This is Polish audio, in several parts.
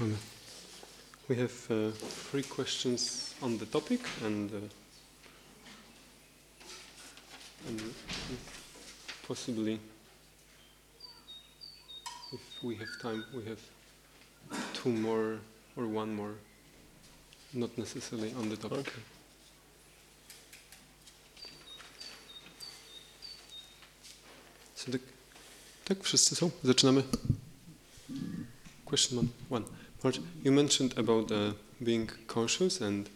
We have uh, three questions on the topic and, uh, and possibly if we have time we have two more or one more not necessarily on the topic. Okay. So the, tak, wszyscy są? Zaczynamy. Question one. one. Marge, you mentioned about uh, being conscious and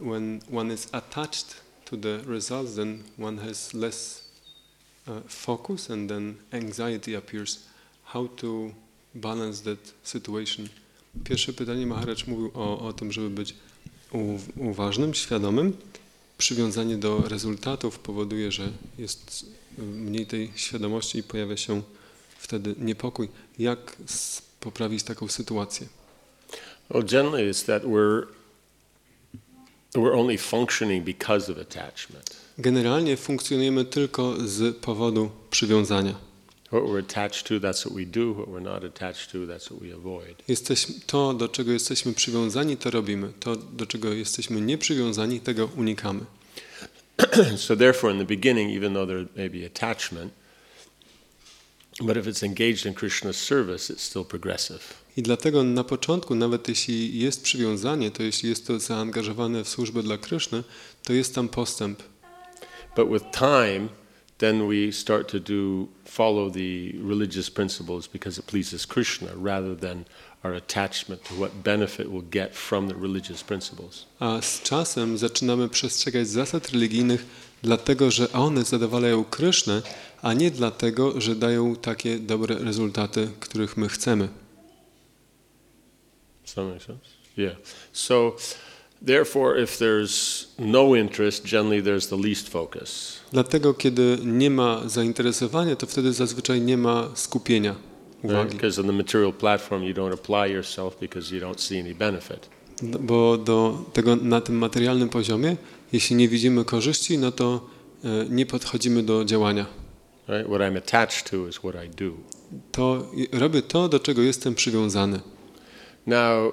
when one is attached to the results, then one has less uh, focus and then anxiety appears. How to balance that situation? Pierwsze pytanie, Maharaj mówił o, o tym, żeby być uważnym, świadomym. Przywiązanie do rezultatów powoduje, że jest mniej tej świadomości i pojawia się wtedy niepokój. Jak s- poprawić taką sytuację? Well, generally, it's that we're we're only functioning because of attachment. Generalnie funkcjonujemy tylko z powodu przywiązania. What we're attached to, that's what we do. What we're not attached to, that's what we avoid. Jesteśmy, to, do czego jesteśmy przywiązani, to robimy. To, do czego jesteśmy nieprzywiązani, tego unikamy. so, therefore, in the beginning, even though there may be attachment, but if it's engaged in Krishna's service, it's still progressive. I dlatego na początku, nawet jeśli jest przywiązanie, to jeśli jest to zaangażowane w służbę dla Kryszny, to jest tam postęp. But with time, then we start to do follow the religious principles because it pleases Krishna, rather than our attachment to what benefit we'll get from the religious principles. A z czasem zaczynamy przestrzegać zasad religijnych, dlatego że one zadowalają Krysznę, a nie dlatego, że dają takie dobre rezultaty, których my chcemy. Does that make sense? Yeah. So, therefore, if there's no interest, generally there's the least focus. Dlatego, kiedy nie ma zainteresowania, to wtedy zazwyczaj nie ma skupienia uwagi. Because on the material platform, you don't apply yourself because you don't see any benefit. No, Bo do tego na tym materialnym poziomie, jeśli nie widzimy korzyści, no to e, nie podchodzimy do działania. Right? What I'm attached to is what I do. To robię to, do czego jestem przywiązany. Now,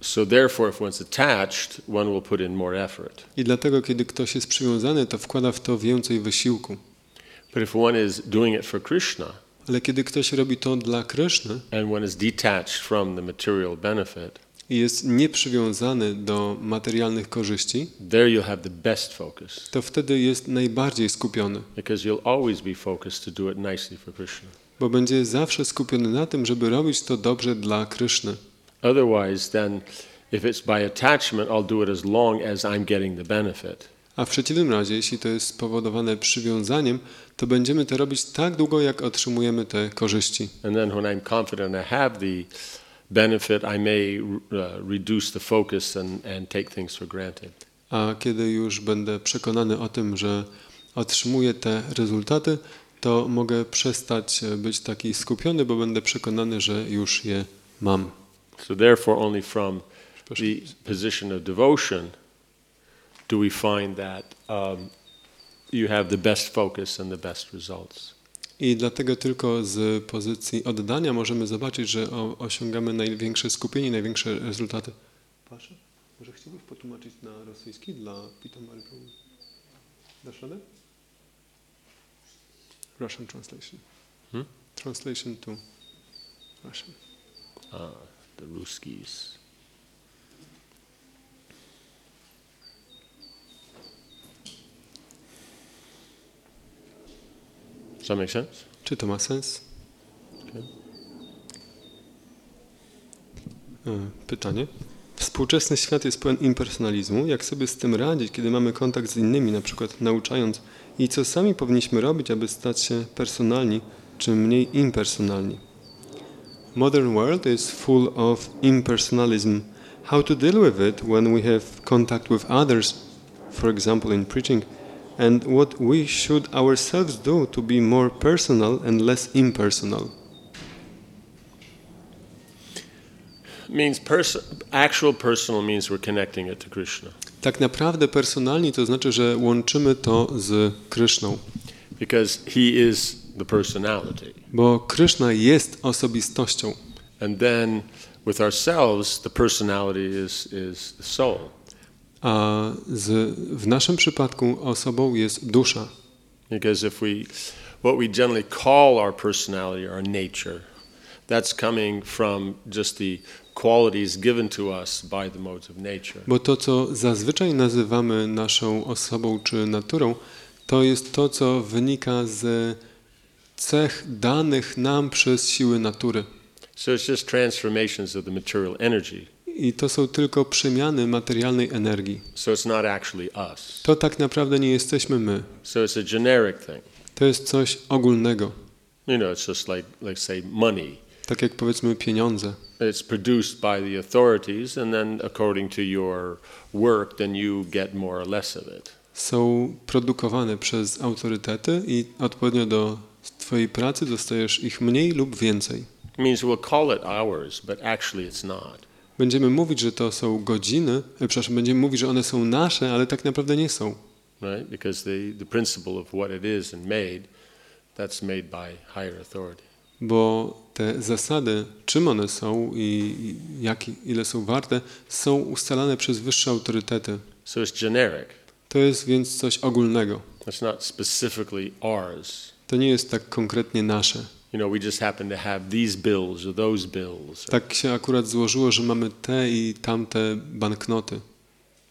so therefore, if one's attached, one will put in more effort. I dlatego, kiedy ktoś jest przywiązany, to wkłada w to więcej wysiłku. But if one is doing it for Krishna, Ale kiedy ktoś robi to dla Kryszny and one is detached from the material benefit, jest nieprzywiązany do materialnych korzyści, there you'll have the best focus to wtedy jest najbardziej skupiony, because you'll always be focused to do it nicely for Krishna. bo będzie zawsze skupiony na tym, żeby robić to dobrze dla Kryszny. Otherwise, then, if it's by attachment, I'll do it as long as I'm getting the benefit. A w przeciwnym razie, jeśli to jest spowodowane przywiązaniem, to będziemy to robić tak długo, jak otrzymujemy te korzyści. And then, when I'm confident I have the benefit, I may uh, reduce the focus and, and take things for granted. A kiedy już będę przekonany o tym, że otrzymuję te rezultaty, to mogę przestać e, być taki skupiony, bo będę przekonany, że już je mam. So, therefore, only from the position of devotion do we find that um, you have the best focus and the best results. I dlatego tylko z pozycji oddania możemy zobaczyć, że osiągamy największe skupienie, największe rezultaty. Pasza, może chciałbyś potłumaczyć na rosyjski dla Pitomary? Dasz radę? Russian translation. Hmm? Translation to Russian. Uh, the Ruskis. Does that make sense? Czy to ma sens? E, Pytanie. Współczesny świat jest pełen impersonalizmu. Jak sobie z tym radzić, kiedy mamy kontakt z innymi, na przykład nauczając i co sami powinniśmy robić, aby stać się personalni czy mniej impersonalni? Modern world is full of impersonalism. How to deal with it when we have contact with others, for example in preaching, and what we should ourselves do to be more personal and less impersonal? means pers- actual personal means we're connecting it to Krishna. Tak naprawdę personalni to znaczy, że łączymy to z Kryszną, Because he is the personality. bo Kryszna jest osobistością. And then With ourselves, the personality is, is the soul. A z, w naszym przypadku osobą jest dusza. Because if we, what we generally call our personality, our nature, that's coming from just the qualities given to us by the modes of nature. Bo to, co zazwyczaj nazywamy naszą osobą czy naturą, to jest to, co wynika z cech danych nam przez siły natury. So it's just transformations of the material energy. I to są tylko przemiany materialnej energii. So it's not actually us. To tak naprawdę nie jesteśmy my. So it's a generic thing. To jest coś ogólnego. You know, it's just like, like say, money. Tak jak powiedzmy pieniądze. It's produced by the authorities, and then according to your work, then you get more or less of it. Są produkowane przez autorytety i odpowiednio do Twojej pracy dostajesz ich mniej lub więcej. It means we'll call it ours, but actually it's not. Będziemy mówić, że to są godziny, e, przepraszam, będziemy mówić, że one są nasze, ale tak naprawdę nie są. right? Because the, the principle of what it is and made, that's made by higher authority. Bo te zasady, czym one są i jak, ile są warte, są ustalane przez wyższe autorytety. So it's generic. To jest więc coś ogólnego. Not specifically ours. To nie jest tak konkretnie nasze. You know, we just happen to have these bills or those bills, Tak się akurat złożyło, że mamy te i tamte banknoty.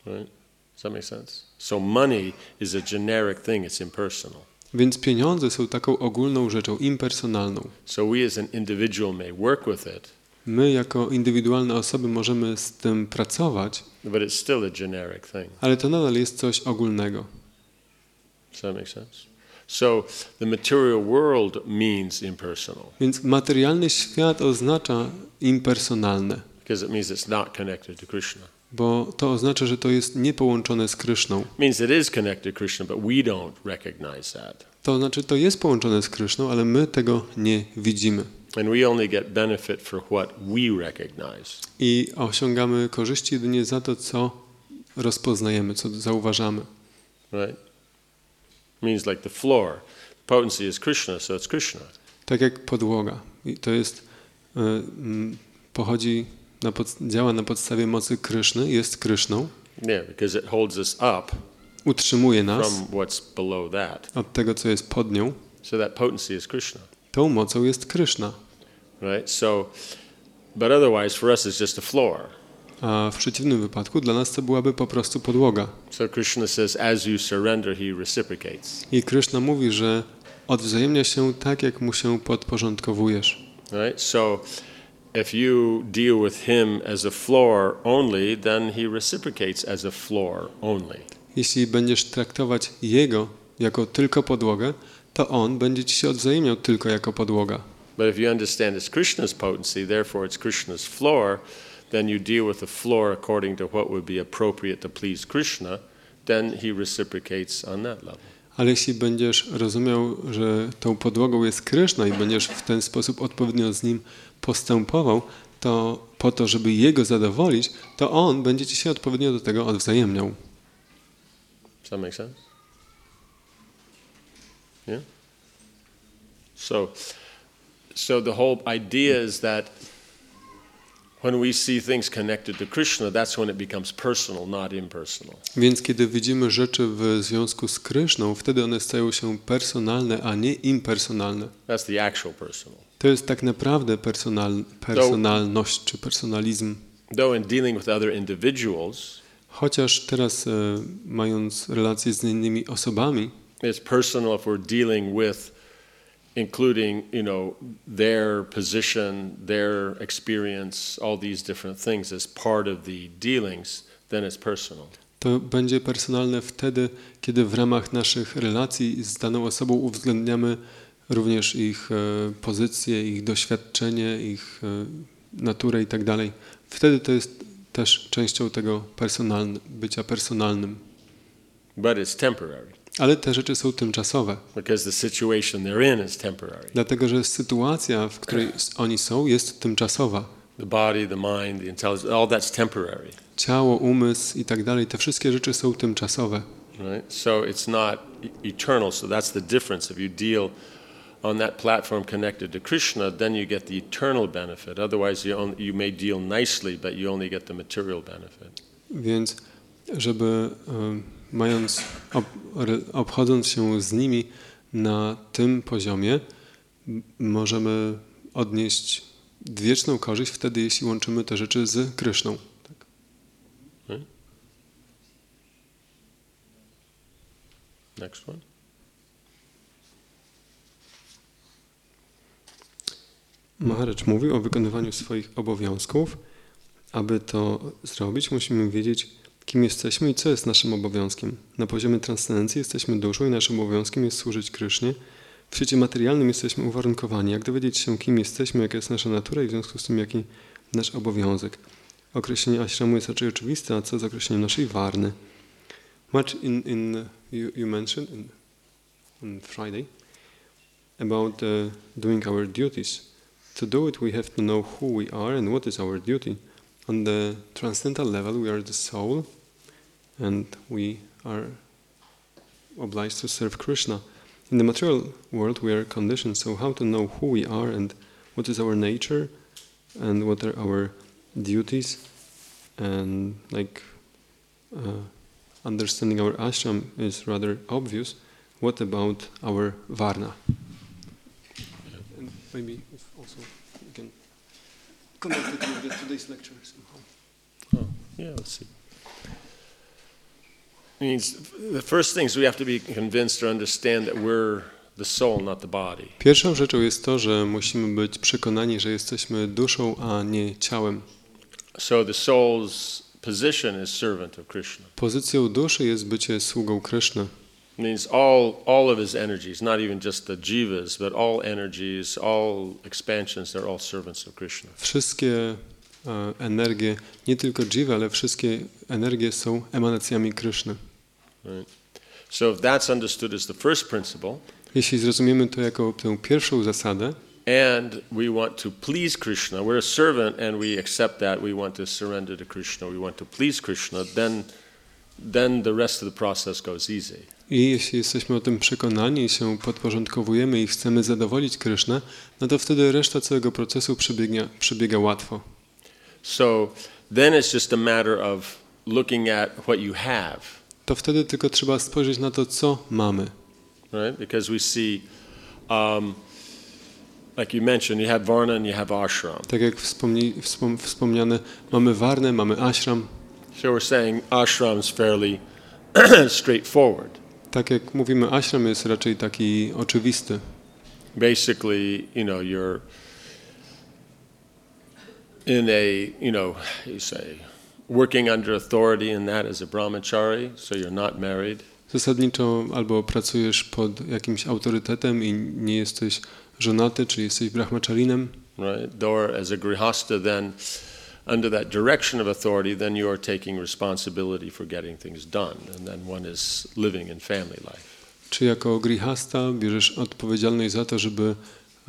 right? Does that make sense? So money is a generic thing, it's impersonal. Więc pieniądze są taką ogólną rzeczą, impersonalną. So we as an individual may work with it, My jako indywidualne osoby możemy z tym pracować, but it's still a generic thing. ale to nadal jest coś ogólnego. Does that make sense? So the material world means impersonal Więc materialny świat oznacza impersonalne, because it means it's not connected to Krishna. bo to oznacza, że to jest niepołączone z Kryszną. Means it is connected to Krishna, but we don't recognize that. To znaczy, to jest połączone z Kryszną, ale my tego nie widzimy. And we only get benefit for what we recognize. I osiągamy korzyści jedynie za to, co rozpoznajemy, co zauważamy. Right? Means like the floor. Potency is Krishna, so it's Krishna. Tak jak podłoga. I to jest, mm, pochodzi, na pod, działa na podstawie mocy Kryszny, jest Kryszną, Yeah, because it holds us up utrzymuje nas from what's below that. od tego, co jest pod nią. So that potency is Krishna. Tą mocą jest Kryszna. Right? So, but otherwise, for us, it's just a floor. A w przeciwnym wypadku dla nas to byłaby po prostu podłoga. So Krishna says, as you surrender, he reciprocates. I Kryszna mówi, że odwzajemnia się tak, jak mu się podporządkowujesz. Right? So, if you deal with him as a floor only, then he reciprocates as a floor only. Jeśli będziesz traktować jego jako tylko podłogę, to on będzie ci się odwzajemniał tylko jako podłoga. But if you understand it's Krishna's potency, therefore it's Krishna's floor, then you deal with the floor according to what would be appropriate to please Krishna, then he reciprocates on that level. Ale jeśli będziesz rozumiał, że tą podłogą jest Kryszna i będziesz w ten sposób odpowiednio z nim postępował, to po to, żeby jego zadowolić, to on będzie ci się odpowiednio do tego odwzajemniał. Does that make sense? Yeah? So, so the whole idea is that Więc kiedy widzimy rzeczy w związku z Kryszną, wtedy one stają się personalne, a nie impersonalne. That's the actual personal. To jest tak naprawdę personal, personalność czy personalizm. Though in dealing with other individuals, Chociaż teraz, e, mając relacje z innymi osobami, it's personal if we're dealing with including, you know, their position, their experience, all these different things as part of the dealings, then it's personal. to będzie personalne wtedy, kiedy w ramach naszych relacji z daną osobą uwzględniamy również ich e, pozycję, ich doświadczenie, ich e, naturę i tak dalej. Wtedy to jest też częścią tego personalny, bycia personalnym. But it's temporary Ale te rzeczy są tymczasowe, dlatego że sytuacja, w której oni są, jest tymczasowa. The body, the mind, the intelligence, all that's temporary, Ciało, umysł i tak dalej, te wszystkie rzeczy są tymczasowe. right? So it's not e- eternal. So that's the difference. If you deal on that platform connected to Krishna, then you get the eternal benefit. Otherwise, you, only, you may deal nicely, but you only get the material benefit. Więc, żeby e, mając, ob, obchodząc się z nimi na tym poziomie, możemy odnieść wieczną korzyść wtedy, jeśli łączymy te rzeczy z Kryszną. Tak. Next one. Maharaj mówił o wykonywaniu swoich obowiązków. Aby to zrobić, musimy wiedzieć, kim jesteśmy i co jest naszym obowiązkiem. Na poziomie transcendencji jesteśmy duszą i naszym obowiązkiem jest służyć Krysznie. W świecie materialnym jesteśmy uwarunkowani. Jak dowiedzieć się, kim jesteśmy, jaka jest nasza natura i w związku z tym, jaki nasz obowiązek. Określenie ashramu jest raczej oczywiste, a co z określeniem naszej warny? Much in, in you, you mentioned in, on Friday about uh, doing our duties. To do it, we have to know who we are and what is our duty. On the transcendental level, we are the soul, and we are obliged to serve Krishna. In the material world, we are conditioned. So, how to know who we are and what is our nature, and what are our duties, and like uh, understanding our ashram is rather obvious. What about our varna? And maybe if also you can connect it with today's lecture somehow. Oh, yeah, let's see. Means the first things we have to be convinced or understand that we're the soul, not the body. Pierwszą rzeczą jest to, że musimy być przekonani, że jesteśmy duszą, a nie ciałem. So the soul's position is servant of Krishna. Pozycją duszy jest bycie sługą Kryszny. means all all of his energies, not even just the jivas, but all energies, all expansions, they're all servants of Krishna. Wszystkie e, energie, nie tylko jiva, ale wszystkie energie są emanacjami Kryszny. Right? So if that's understood as the first principle, Jeśli zrozumiemy to jako tę pierwszą zasadę and we want to please Krishna, we're a servant and we accept that, we want to surrender to Krishna, we want to please Krishna, then then the rest of the process goes easy. i jeśli jesteśmy o tym przekonani i się podporządkowujemy i chcemy zadowolić Krysznę, no to wtedy reszta całego procesu przebiega, przebiega łatwo. So then it's just a matter of looking at what you have. To wtedy tylko trzeba spojrzeć na to, co mamy. right? Because we see, um, like you mentioned, you have Varna and you have ashram. Tak jak wspomni, wspom, wspomniane, mamy warnę, mamy ashram. So we're saying ashram's fairly straightforward. Tak jak mówimy, ashram jest raczej taki oczywisty. Basically, you know, you're in a, you know, you say, working under authority in that as a brahmachari, so you're not married. Zasadniczo albo pracujesz pod jakimś autorytetem i nie jesteś żonaty, czyli jesteś brahmacharinem, right? Or as a grihasta, then under that direction of authority, then you are taking responsibility for getting things done, and then one is living in family life. czy jako grihasta bierzesz odpowiedzialność za to, żeby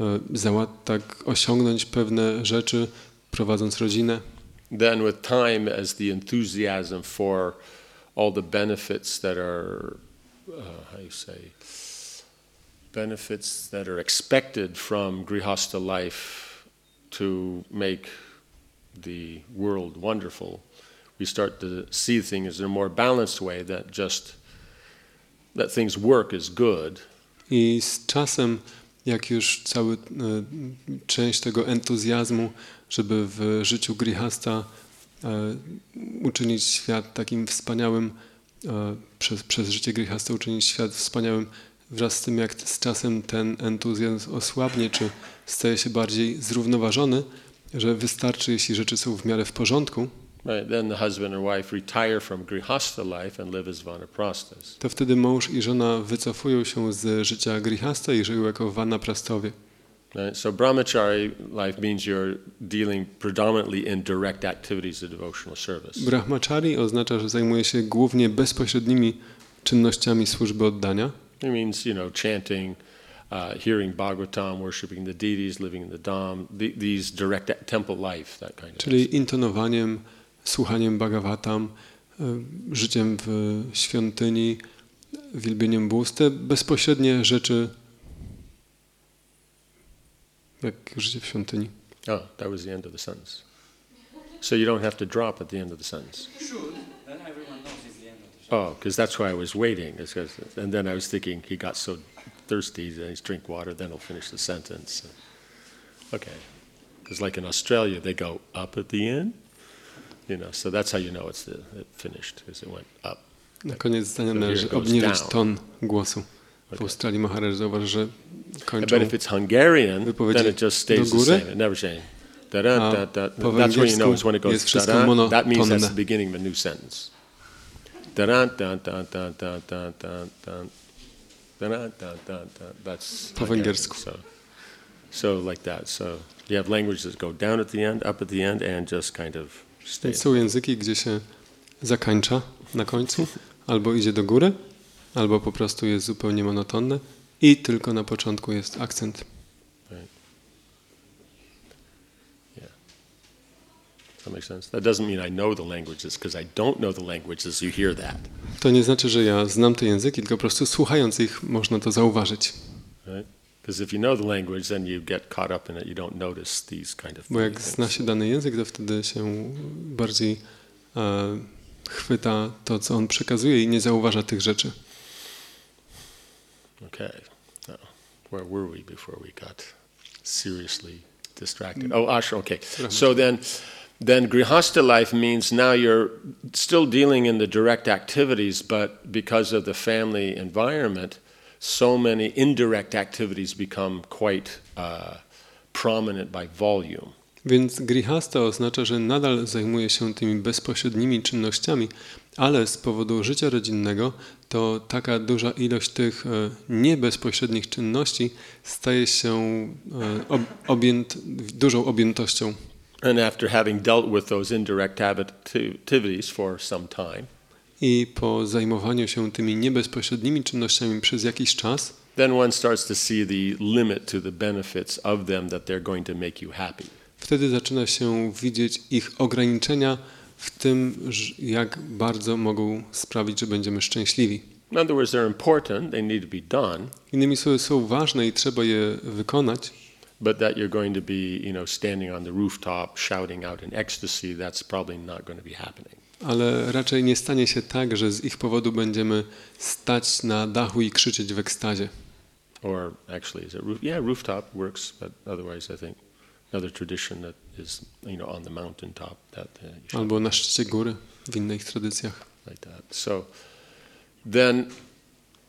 e, załat, tak osiągnąć pewne rzeczy, prowadząc rodzinę. Then, with time, as the enthusiasm for all the benefits that are, uh, how you say, benefits that are expected from grihasta life to make the world wonderful, we start to see things in a more balanced way that just that things work is good, jak już cały e, część tego entuzjazmu, żeby w życiu grihasta e, uczynić świat takim wspaniałym, e, przez, przez życie grihasta uczynić świat wspaniałym, wraz z tym jak z czasem ten entuzjazm osłabnie, czy staje się bardziej zrównoważony, że wystarczy, jeśli rzeczy są w miarę w porządku, right? Then the husband or wife retire from grihasta life and live as vanaprasthas. to wtedy mąż i żona wycofują się z życia grihasta i żyją jako vanaprastowie. So brahmachari life means you're dealing predominantly in direct activities of devotional service. Brahmachari oznacza, że zajmuje się głównie bezpośrednimi czynnościami służby oddania, It means you know chanting, uh, hearing Bhagavatam, worshiping the deities, living in the dham. The, these direct temple life, that kind of. czyli intonowaniem, słuchaniem Bhagavatam, e, życiem w świątyni, wielbieniem bóstw, te bezpośrednie rzeczy jak życie w świątyni. Oh, that was the end of the sentence. So you don't have to drop at the end of the sentence. Should, then everyone knows it's the end of the show. Oh, because that's why I was waiting. It's 'cause- and then I was thinking he got so thirsty, that he's drink water, then he'll finish the sentence. Okay. Because like in Australia, they go up at the end. You know, so that's how you know it's the, it finished, because it went up. Na koniec zdania So należy obniżyć down. ton głosu. W. Australii Maharaj zauważy, że kończą But if it's Hungarian, wypowiedzi then it just do stays the same. It never changes. Da-da, a da, da. po That's when you know it's when it goes jest da-da, that means that's the beginning of a new sentence. Da, da, da, da, da, da, da. Da-da, da, da, da. That's Po węgiersku. So, so like that. So you have languages that go down at the end, up at the end, and just kind of są języki, gdzie się zakańcza na końcu, albo idzie do góry, albo po prostu jest zupełnie monotonne i tylko na początku jest akcent. To nie znaczy, że ja znam te języki, tylko po prostu słuchając ich można to zauważyć. Right? Because if you know the language, then you get caught up in it. You don't notice these kind of Bo jak things. zna się dany język, to wtedy się bardziej e, chwyta to, co on przekazuje i nie zauważa tych rzeczy. Okay. Now, where were we before we got seriously distracted? Mm. Oh, ashram. Okay. So then, then grihasta life means now you're still dealing in the direct activities, but because of the family environment, so many indirect activities become quite uh, prominent by volume. Więc grihasta oznacza, że nadal zajmuje się tymi bezpośrednimi czynnościami, ale z powodu życia rodzinnego to taka duża ilość tych e, niebezpośrednich czynności staje się e, ob, objęt, dużą objętością. And after having dealt with those indirect activities for some time, I po zajmowaniu się tymi niebezpośrednimi czynnościami przez jakiś czas, then one starts to see the limit to the benefits of them that they're going to make you happy. wtedy zaczyna się widzieć ich ograniczenia w tym, jak bardzo mogą sprawić, że będziemy szczęśliwi. In other words, they're important, they need to be done, Innymi słowy, są ważne i trzeba je wykonać, but that you're going to be, you know, standing on the rooftop shouting out in ecstasy, that's probably not going to be happening. Ale raczej nie stanie się tak, że z ich powodu będziemy stać na dachu i krzyczeć w ekstazie. Or actually, is it roof? Yeah, rooftop works, but otherwise, I think another tradition that is, you know, on the mountaintop that uh, should Albo na szczycie góry w innych tradycjach. like that. So then,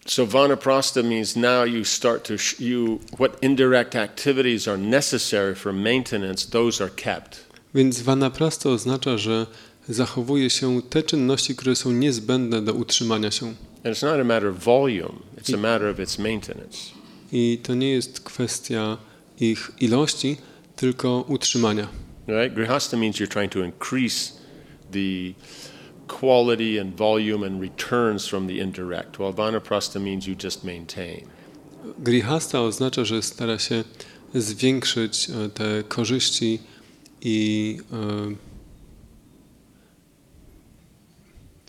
so vanaprastha means now you start to you what indirect activities are necessary for maintenance; those are kept. Więc vanaprastha oznacza, że zachowuje się te czynności, które są niezbędne do utrzymania się. I to nie jest kwestia ich ilości, tylko utrzymania. Right? Grihasta means you're trying to increase the quality and volume and returns from the indirect, while vanaprastha means you just maintain. Grihasta oznacza, że stara się zwiększyć e, te korzyści i. e,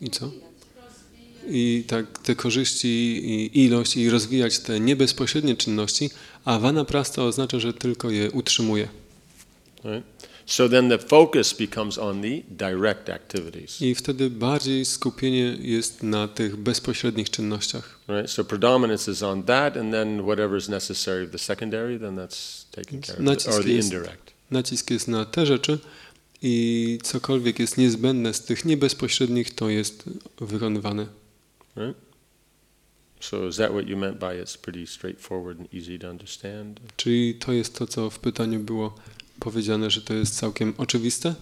I co? I tak te korzyści i ilość i rozwijać te niebezpośrednie czynności, a vanaprastha oznacza, że tylko je utrzymuje. Right? So then the focus becomes on the direct activities. I wtedy bardziej skupienie jest na tych bezpośrednich czynnościach. Right? So predominance is on that, and then whatever is necessary the secondary, then that's taken care of, Nacisk or the jest- indirect. Nacisk jest na te rzeczy i cokolwiek jest niezbędne z tych niebezpośrednich, to jest wykonywane. Right? So is that what you meant by it's pretty straightforward and easy to understand? Czyli to jest to, co w pytaniu było powiedziane, że to jest całkiem oczywiste?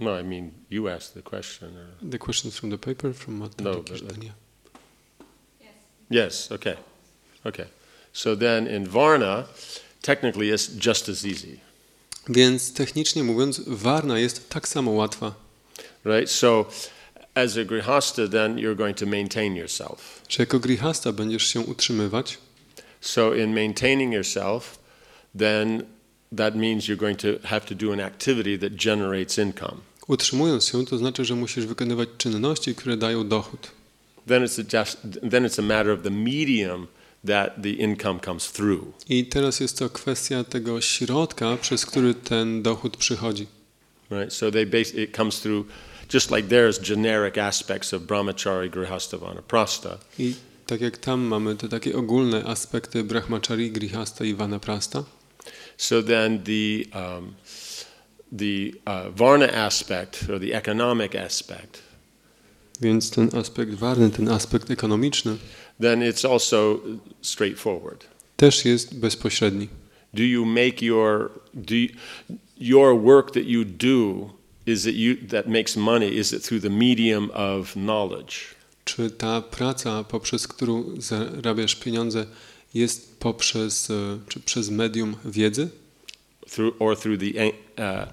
No, I mean you asked the question. Or... The questions from the paper, from Marta No, but- pytanie. Yes. Okay. Okay. So then in Varna, technically it's just as easy. Więc technicznie mówiąc, warna jest tak samo łatwa. Right? So as a grihasta, then you're going to maintain yourself. Że jako grihasta będziesz się utrzymywać, So in maintaining yourself, then that means you're going to have to do an activity that generates income. utrzymując się, to znaczy, że musisz wykonywać czynności, które dają dochód. Then it's a just, then it's a matter of the medium that the income comes through. I teraz jest to kwestia tego środka, przez który ten dochód przychodzi. Right? So they base, it comes through, just like there's generic aspects of brahmachari, grihastha, vanaprastha. I tak jak tam mamy te takie ogólne aspekty brahmachari, grihasta i vanaprasta, So then the, um, the uh, varna aspect, or the economic aspect, więc ten aspekt warny, ten aspekt ekonomiczny then it's also straightforward. też jest bezpośredni. Do you make your, do you, your work that you do, is it you, that makes money, is it through the medium of knowledge? Czy ta praca, poprzez którą zarabiasz pieniądze, jest poprzez, e, czy przez medium wiedzy, through or through the uh,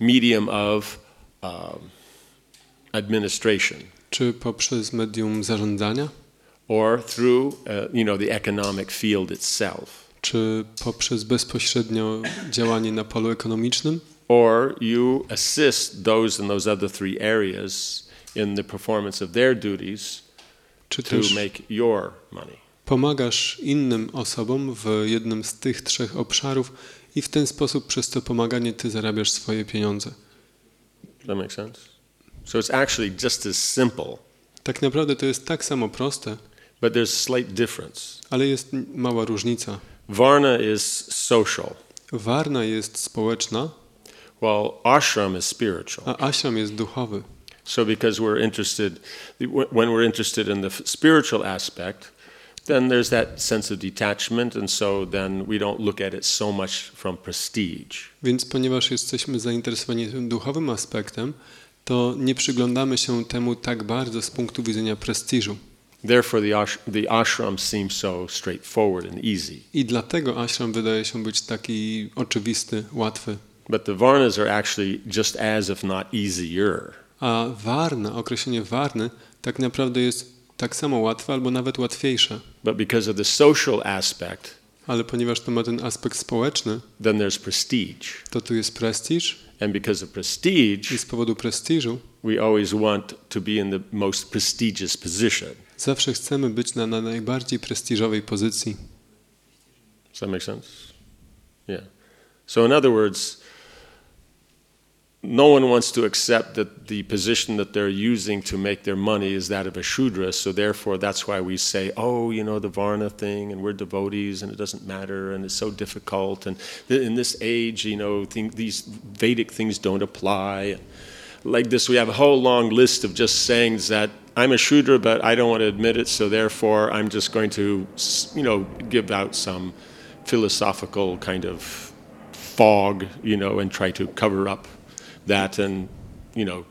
medium of um, administration czy poprzez medium zarządzania, or through uh, you know the economic field itself. Czy poprzez bezpośrednio działanie na polu ekonomicznym, or you assist those in those other three areas in the performance of their duties czy to make your money. pomagasz innym osobom w jednym z tych trzech obszarów i w ten sposób przez to pomaganie ty zarabiasz swoje pieniądze. does that make sense? So it's actually just as simple. Tak naprawdę to jest tak samo proste, but there's slight difference ale jest mała różnica. varna is social Warna jest społeczna, while ashram is spiritual a ashram jest duchowy. So, because we're interested, when we're interested in the spiritual aspect, then there's that sense of detachment, and so then we don't look at it so much from prestige. Więc ponieważ jesteśmy zainteresowani tym duchowym aspektem, to nie przyglądamy się temu tak bardzo z punktu widzenia prestiżu. Therefore, the, ash- the ashram seems so straightforward and easy. I dlatego ashram wydaje się być taki oczywisty, łatwy. But the varnas are actually just as, if not easier. A warna, określenie warny, tak naprawdę jest tak samo łatwe albo nawet łatwiejsze. But because of the social aspect, Ale ponieważ to ma ten aspekt społeczny, then there's prestige. to tu jest prestiż And because of prestige, i z powodu prestiżu we always want to be in the most prestigious position. Zawsze chcemy być na, na najbardziej prestiżowej pozycji. Does that make sense? Yeah. So, in other words, no one wants to accept that the position that they're using to make their money is that of a Shudra. So, therefore, that's why we say, oh, you know, the Varna thing, and we're devotees, and it doesn't matter, and it's so difficult. And th- in this age, you know, these Vedic things don't apply. Like this, we have a whole long list of just sayings that I'm a Shudra, but I don't want to admit it, so therefore, I'm just going to, you know, give out some philosophical kind of fog, you know, and try to cover up that and, you know,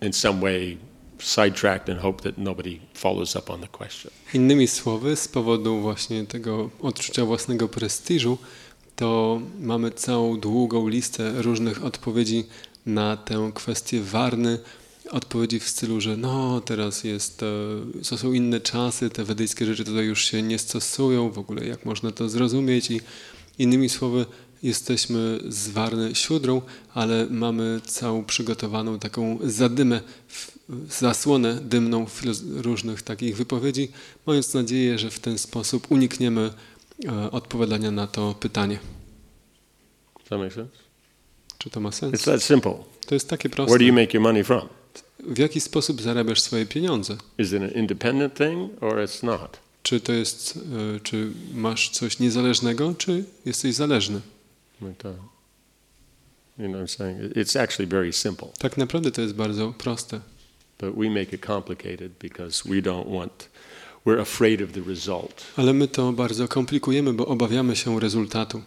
in some way sidetracked and hope that nobody follows up on the question. Innymi słowy, z powodu właśnie tego odczucia własnego prestiżu, to mamy całą długą listę różnych odpowiedzi na tę kwestię warny. Odpowiedzi w stylu, że no teraz jest, e, to są inne czasy, te wedyjskie rzeczy tutaj już się nie stosują, w ogóle jak można to zrozumieć i innymi słowy jesteśmy z Warny siódrą, ale mamy całą przygotowaną taką zadymę, zasłonę dymną różnych takich wypowiedzi, mając nadzieję, że w ten sposób unikniemy e, odpowiadania na to pytanie. Czy to ma It's sens? that simple. To jest takie Where do proste. you make your money from? W jaki sposób zarabiasz swoje pieniądze? Is it an independent thing or it's not? Czy to jest, e, czy masz coś niezależnego, czy jesteś zależny? You know what I'm saying? It's actually very simple, Tak naprawdę to jest bardzo proste. but we make it complicated because we don't want, we're afraid of the result. Ale my to bardzo komplikujemy, bo obawiamy się rezultatu.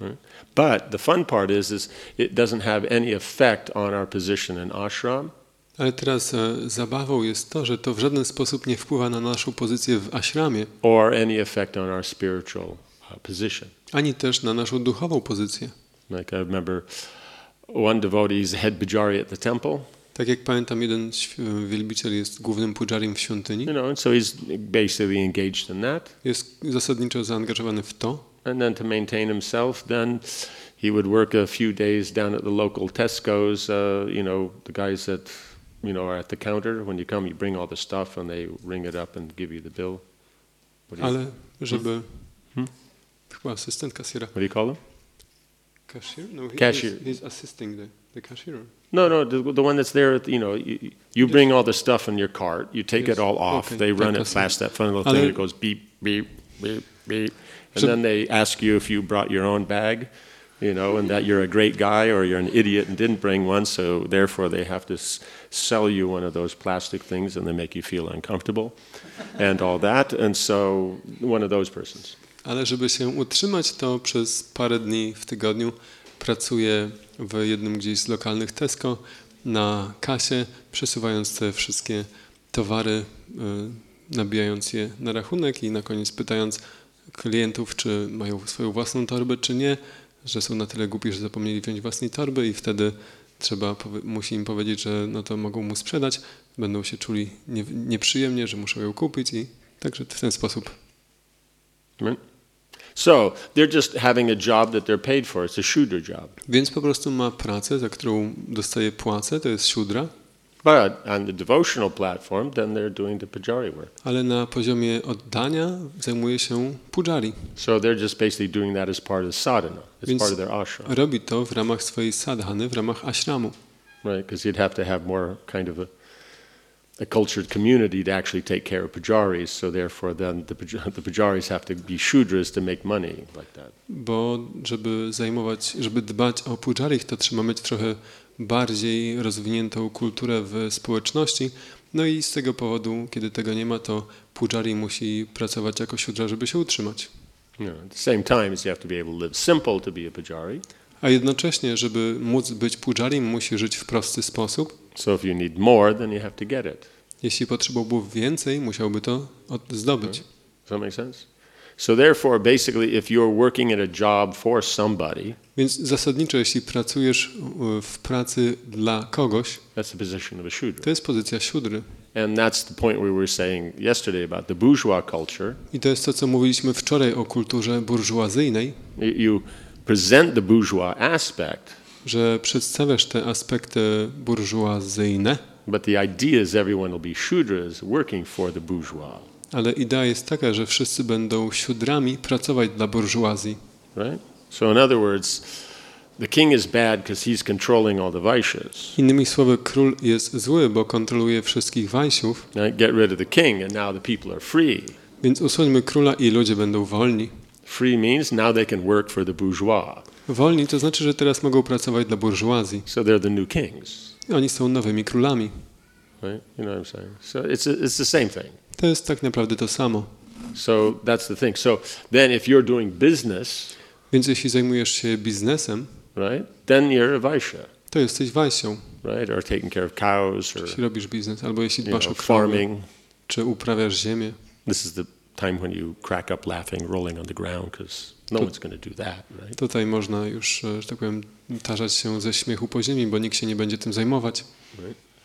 Right? But the fun part is, is it doesn't have any effect on our position in ashram. Ale teraz e, zabawą jest to, że to w żaden sposób nie wpływa na naszą pozycję w ashramie, or any effect on our spiritual uh, position. ani też na naszą duchową pozycję. Like I remember one devotee is the head pujari at the temple, Tak jak pamiętam, jeden św- wielbiciel jest głównym pujarim w świątyni, you know, and so he's basically engaged in that. jest zasadniczo zaangażowany w to, And then to maintain himself, then he would work a few days down at the local Tesco's, uh, you know, the guys that you know, are at the counter. When you come, you bring all the stuff and they ring it up and give you the bill. What do you, Ale żeby... Hmm? Chyba asystent kasiera. what do you call them? Cashier? No, he, Cashier. He's, he's assisting the, the cashier. No, no, the, the one that's there. You know, you, you bring all the stuff in your cart. You take Yes. it all off. Okay, They run it past that funny little Ale- thing that goes beep, beep, beep, beep, and So- then they ask you if you brought your own bag. You know, and that you're a great guy or you're an idiot and didn't bring one, so therefore they have to s- sell you one of those plastic things and they make you feel uncomfortable and all that. And so, one of those persons. Ale żeby się utrzymać, to przez parę dni w tygodniu pracuję w jednym gdzieś z lokalnych Tesco na kasie, przesuwając te wszystkie towary, y, nabijając je na rachunek i na koniec pytając klientów, czy mają swoją własną torbę, czy nie, że są na tyle głupi, że zapomnieli wziąć własnej torby i wtedy trzeba, musi im powiedzieć, że no to mogą mu sprzedać, będą się czuli nie, nieprzyjemnie, że muszą ją kupić i także w ten sposób? So, they're just having a job that they're paid for. It's a job. Więc po prostu ma pracę, za którą dostaje płacę, to jest siódra, But on the devotional platform, then they're doing the pujari work. ale na poziomie oddania zajmuje się pujari. So they're just basically doing that as part of sadhana. It's Więc- part of their ashram, Robi to w ramach swojej sadhany, w ramach ashramu, right? Because you'd have to have more kind of a, a cultured community to actually take care of pujaris. So therefore, then the, the pujaris have to be shudras to make money like that. bo żeby zajmować, żeby dbać o pujarich, to trzeba mieć trochę bardziej rozwiniętą kulturę w społeczności. No i z tego powodu, kiedy tego nie ma, to pujari musi pracować jako siódra, żeby się utrzymać. You know, at the same time as you have to be able to live simple to be a pujari. A jednocześnie, żeby móc być pujarim, musi żyć w prosty sposób. So if you need more, then you have to get it. Jeśli potrzebowałby więcej, musiałby to zdobyć. Does that make sense? So therefore, basically, if you're working at a job for somebody, Więc zasadniczo, jeśli pracujesz y, w pracy dla kogoś, that's the position of a shudra. to jest pozycja siódry. And that's the point we were saying yesterday about the bourgeois culture. I to jest to, co mówiliśmy wczoraj o kulturze burżuazyjnej, You- You present the bourgeois aspect, że przedstawiasz te aspekty burżuazyjne, but the idea is everyone will be shudras working for the bourgeois, ale idea jest taka, że wszyscy będą siódrami pracować dla burżuazji. right? So, in other words, the king is bad because he's controlling all the vaishyas. Innymi słowy, król jest zły, bo kontroluje wszystkich Right? Get rid of the king, and now the people are free. więc usuńmy króla i ludzie będą wolni. Free means now they can work for the bourgeois. Wolni to znaczy, że teraz mogą pracować dla burżuazji. So they're the new kings, I oni są nowymi królami. Right? You know what I'm saying? So it's, a, it's the same thing. To jest tak naprawdę to samo. So that's the thing. So then if you're doing business, Więc jeśli zajmujesz się biznesem, right, then you're a vaishya, to jesteś wajsią. right? Or taking care of cows or Jeśli robisz biznes, albo jeśli dbasz know, o krowy, farming. czy uprawiasz ziemię. This is the time when you crack up laughing, rolling on the ground, because no To- one's going to do that, right? Tutaj można już, e, że tak powiem, tarzać się ze śmiechu po ziemi, bo nikt się nie będzie tym zajmować.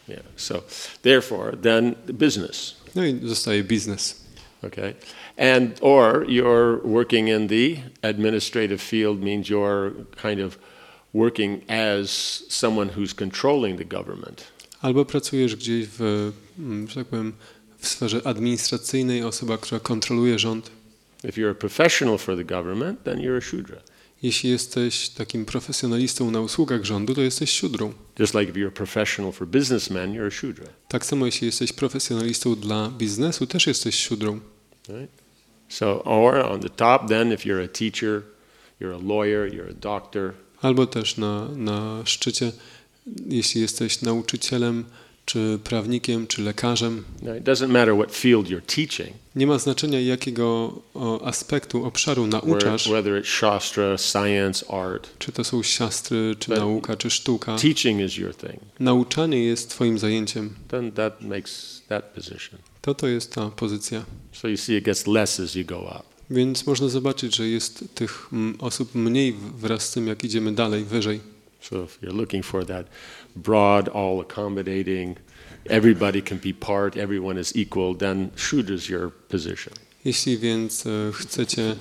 Yeah. So therefore, then business, No i zostaje biznes. okay? And or you're working in the administrative field means you're kind of working as someone who's controlling the government. Albo pracujesz gdzieś w, mm, że tak powiem, w sferze administracyjnej, osoba, która kontroluje rząd. If you're a professional for the government, then you're a shudra. Jeśli jesteś takim profesjonalistą na usługach rządu, to jesteś siódrą. Just like if you're a professional for businessmen, you're a shudra. Tak samo jeśli jesteś profesjonalistą dla biznesu, też jesteś siódrą. Right? So, or on the top, then, if you're a teacher, you're a lawyer, you're a doctor, Albo też na, na szczycie, jeśli jesteś nauczycielem, czy prawnikiem, czy lekarzem. Teaching, Nie ma znaczenia, jakiego aspektu, obszaru nauczasz, whether it's shastra, science, art. czy to są siastry, czy But- nauka, czy sztuka. Nauczanie jest twoim zajęciem. Then that makes that position. To to jest ta pozycja. So you see, it gets less as you go up. Więc można zobaczyć, że jest tych mm, osób mniej wraz z tym, jak idziemy dalej, wyżej. So if you're looking for that broad, all accommodating, everybody can be part, everyone is equal, then Shudra's your position. Jeśli więc e, chcecie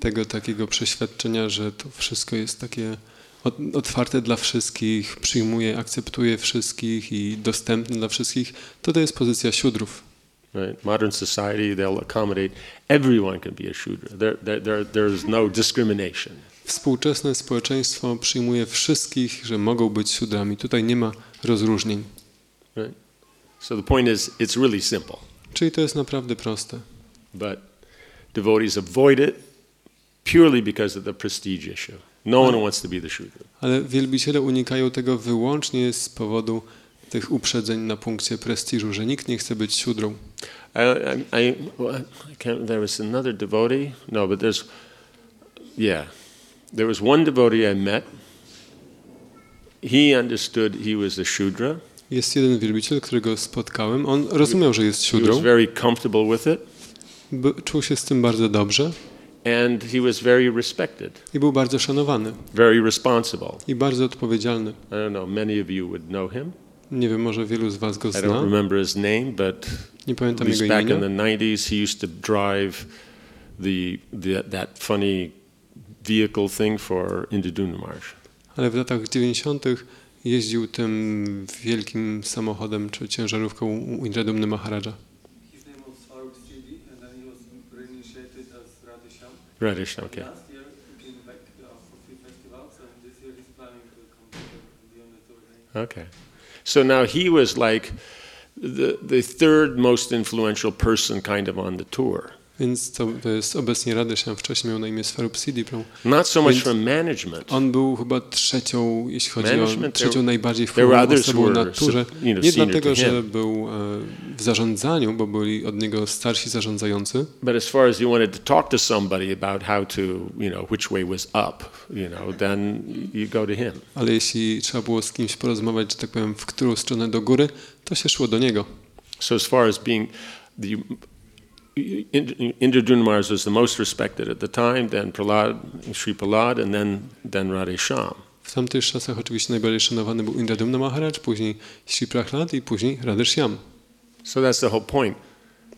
tego takiego przeświadczenia, że to wszystko jest takie ot- otwarte dla wszystkich, przyjmuje, akceptuje wszystkich i dostępne dla wszystkich, to to jest pozycja siódrów. Right? Modern society, they'll accommodate everyone can be a shudra. There, there, there, there's no discrimination. Współczesne społeczeństwo przyjmuje wszystkich, że mogą być siódrami. Tutaj nie ma rozróżnień. Right? So the point is, it's really simple. Czyli to jest naprawdę proste. But devotees avoid it purely because of the prestige issue. No one wants to be the shudra. Ale wielbiciele unikają tego wyłącznie z powodu tych uprzedzeń na punkcie prestiżu, że nikt nie chce być siódrą. I, I, I, well, I there was another devotee. No, but there's, yeah, there was one devotee I met. He understood he was a shudra. Jest jeden wielbiciel, którego spotkałem. On rozumiał, że jest He was siódrą, very comfortable with it, by- czuł się z tym bardzo dobrze and he was very respected, i był bardzo szanowany very responsible. i bardzo odpowiedzialny. I don't know, many of you would know him. Nie wiem, może wielu z was go I don't zna. remember his name, but Nie pamiętam jego back in imienia. the 90s, he used to drive the, the that funny vehicle thing for Indudunmarsh. Ale w latach 90. jeździł tym wielkim samochodem czy ciężarówką u Indradumny Maharadża. His name was Farooq Sidi, and then he was reinitiated as Radhesham. Radish, okay. Last year he came back uh, for three festivals, and this year he's planning to come back and be on the tour again. Okay. So now he was like the, the third most influential person kind of on the tour. Więc to, to jest obecnie Radesham, wcześniej miał na imię Swarup Siddhi. Not so much from management. On był chyba trzecią, jeśli chodzi o trzecią there- najbardziej wpływową osobą na turze. you know, Nie dlatego, że był e, w zarządzaniu, bo byli od niego starsi zarządzający, But as far as you wanted to talk to somebody about how to, you know, which way was up, you know, then you go to him. ale jeśli trzeba było z kimś porozmawiać, że tak powiem, w którą stronę do góry, to się szło do niego. So as far as being the Indra Dunmars was the most respected at the time, then Prahlad, Sri Prahlad, and then then Radhe Shyam. W tamtych czasach oczywiście najbardziej szanowany był Indradumna Maharaj, później Shri Prahlad i później Radheshyam. So that's the whole point.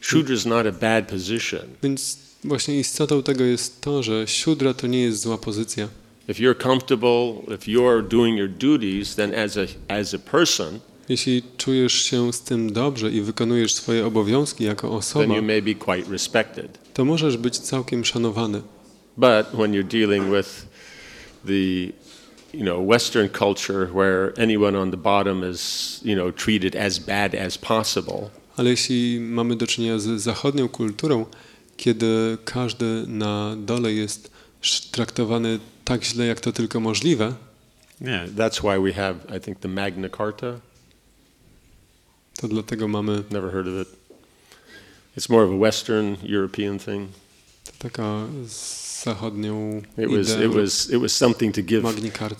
Shudra is not a bad position. Więc właśnie istotą tego jest to, że siódra to nie jest zła pozycja. If you're comfortable, if you're doing your duties, then as a as a person, Jeśli czujesz się z tym dobrze i wykonujesz swoje obowiązki jako osoba, to możesz być całkiem szanowany. But when you're dealing with the you know western culture where anyone on the bottom is you know treated as bad as possible Ale jeśli mamy do czynienia z zachodnią kulturą, kiedy każdy na dole jest traktowany tak źle, jak to tylko możliwe, yeah that's why we have i think the magna carta to dlatego mamy never heard of it. It's more of a western european thing. taka z zachodnią it was it was it was something to give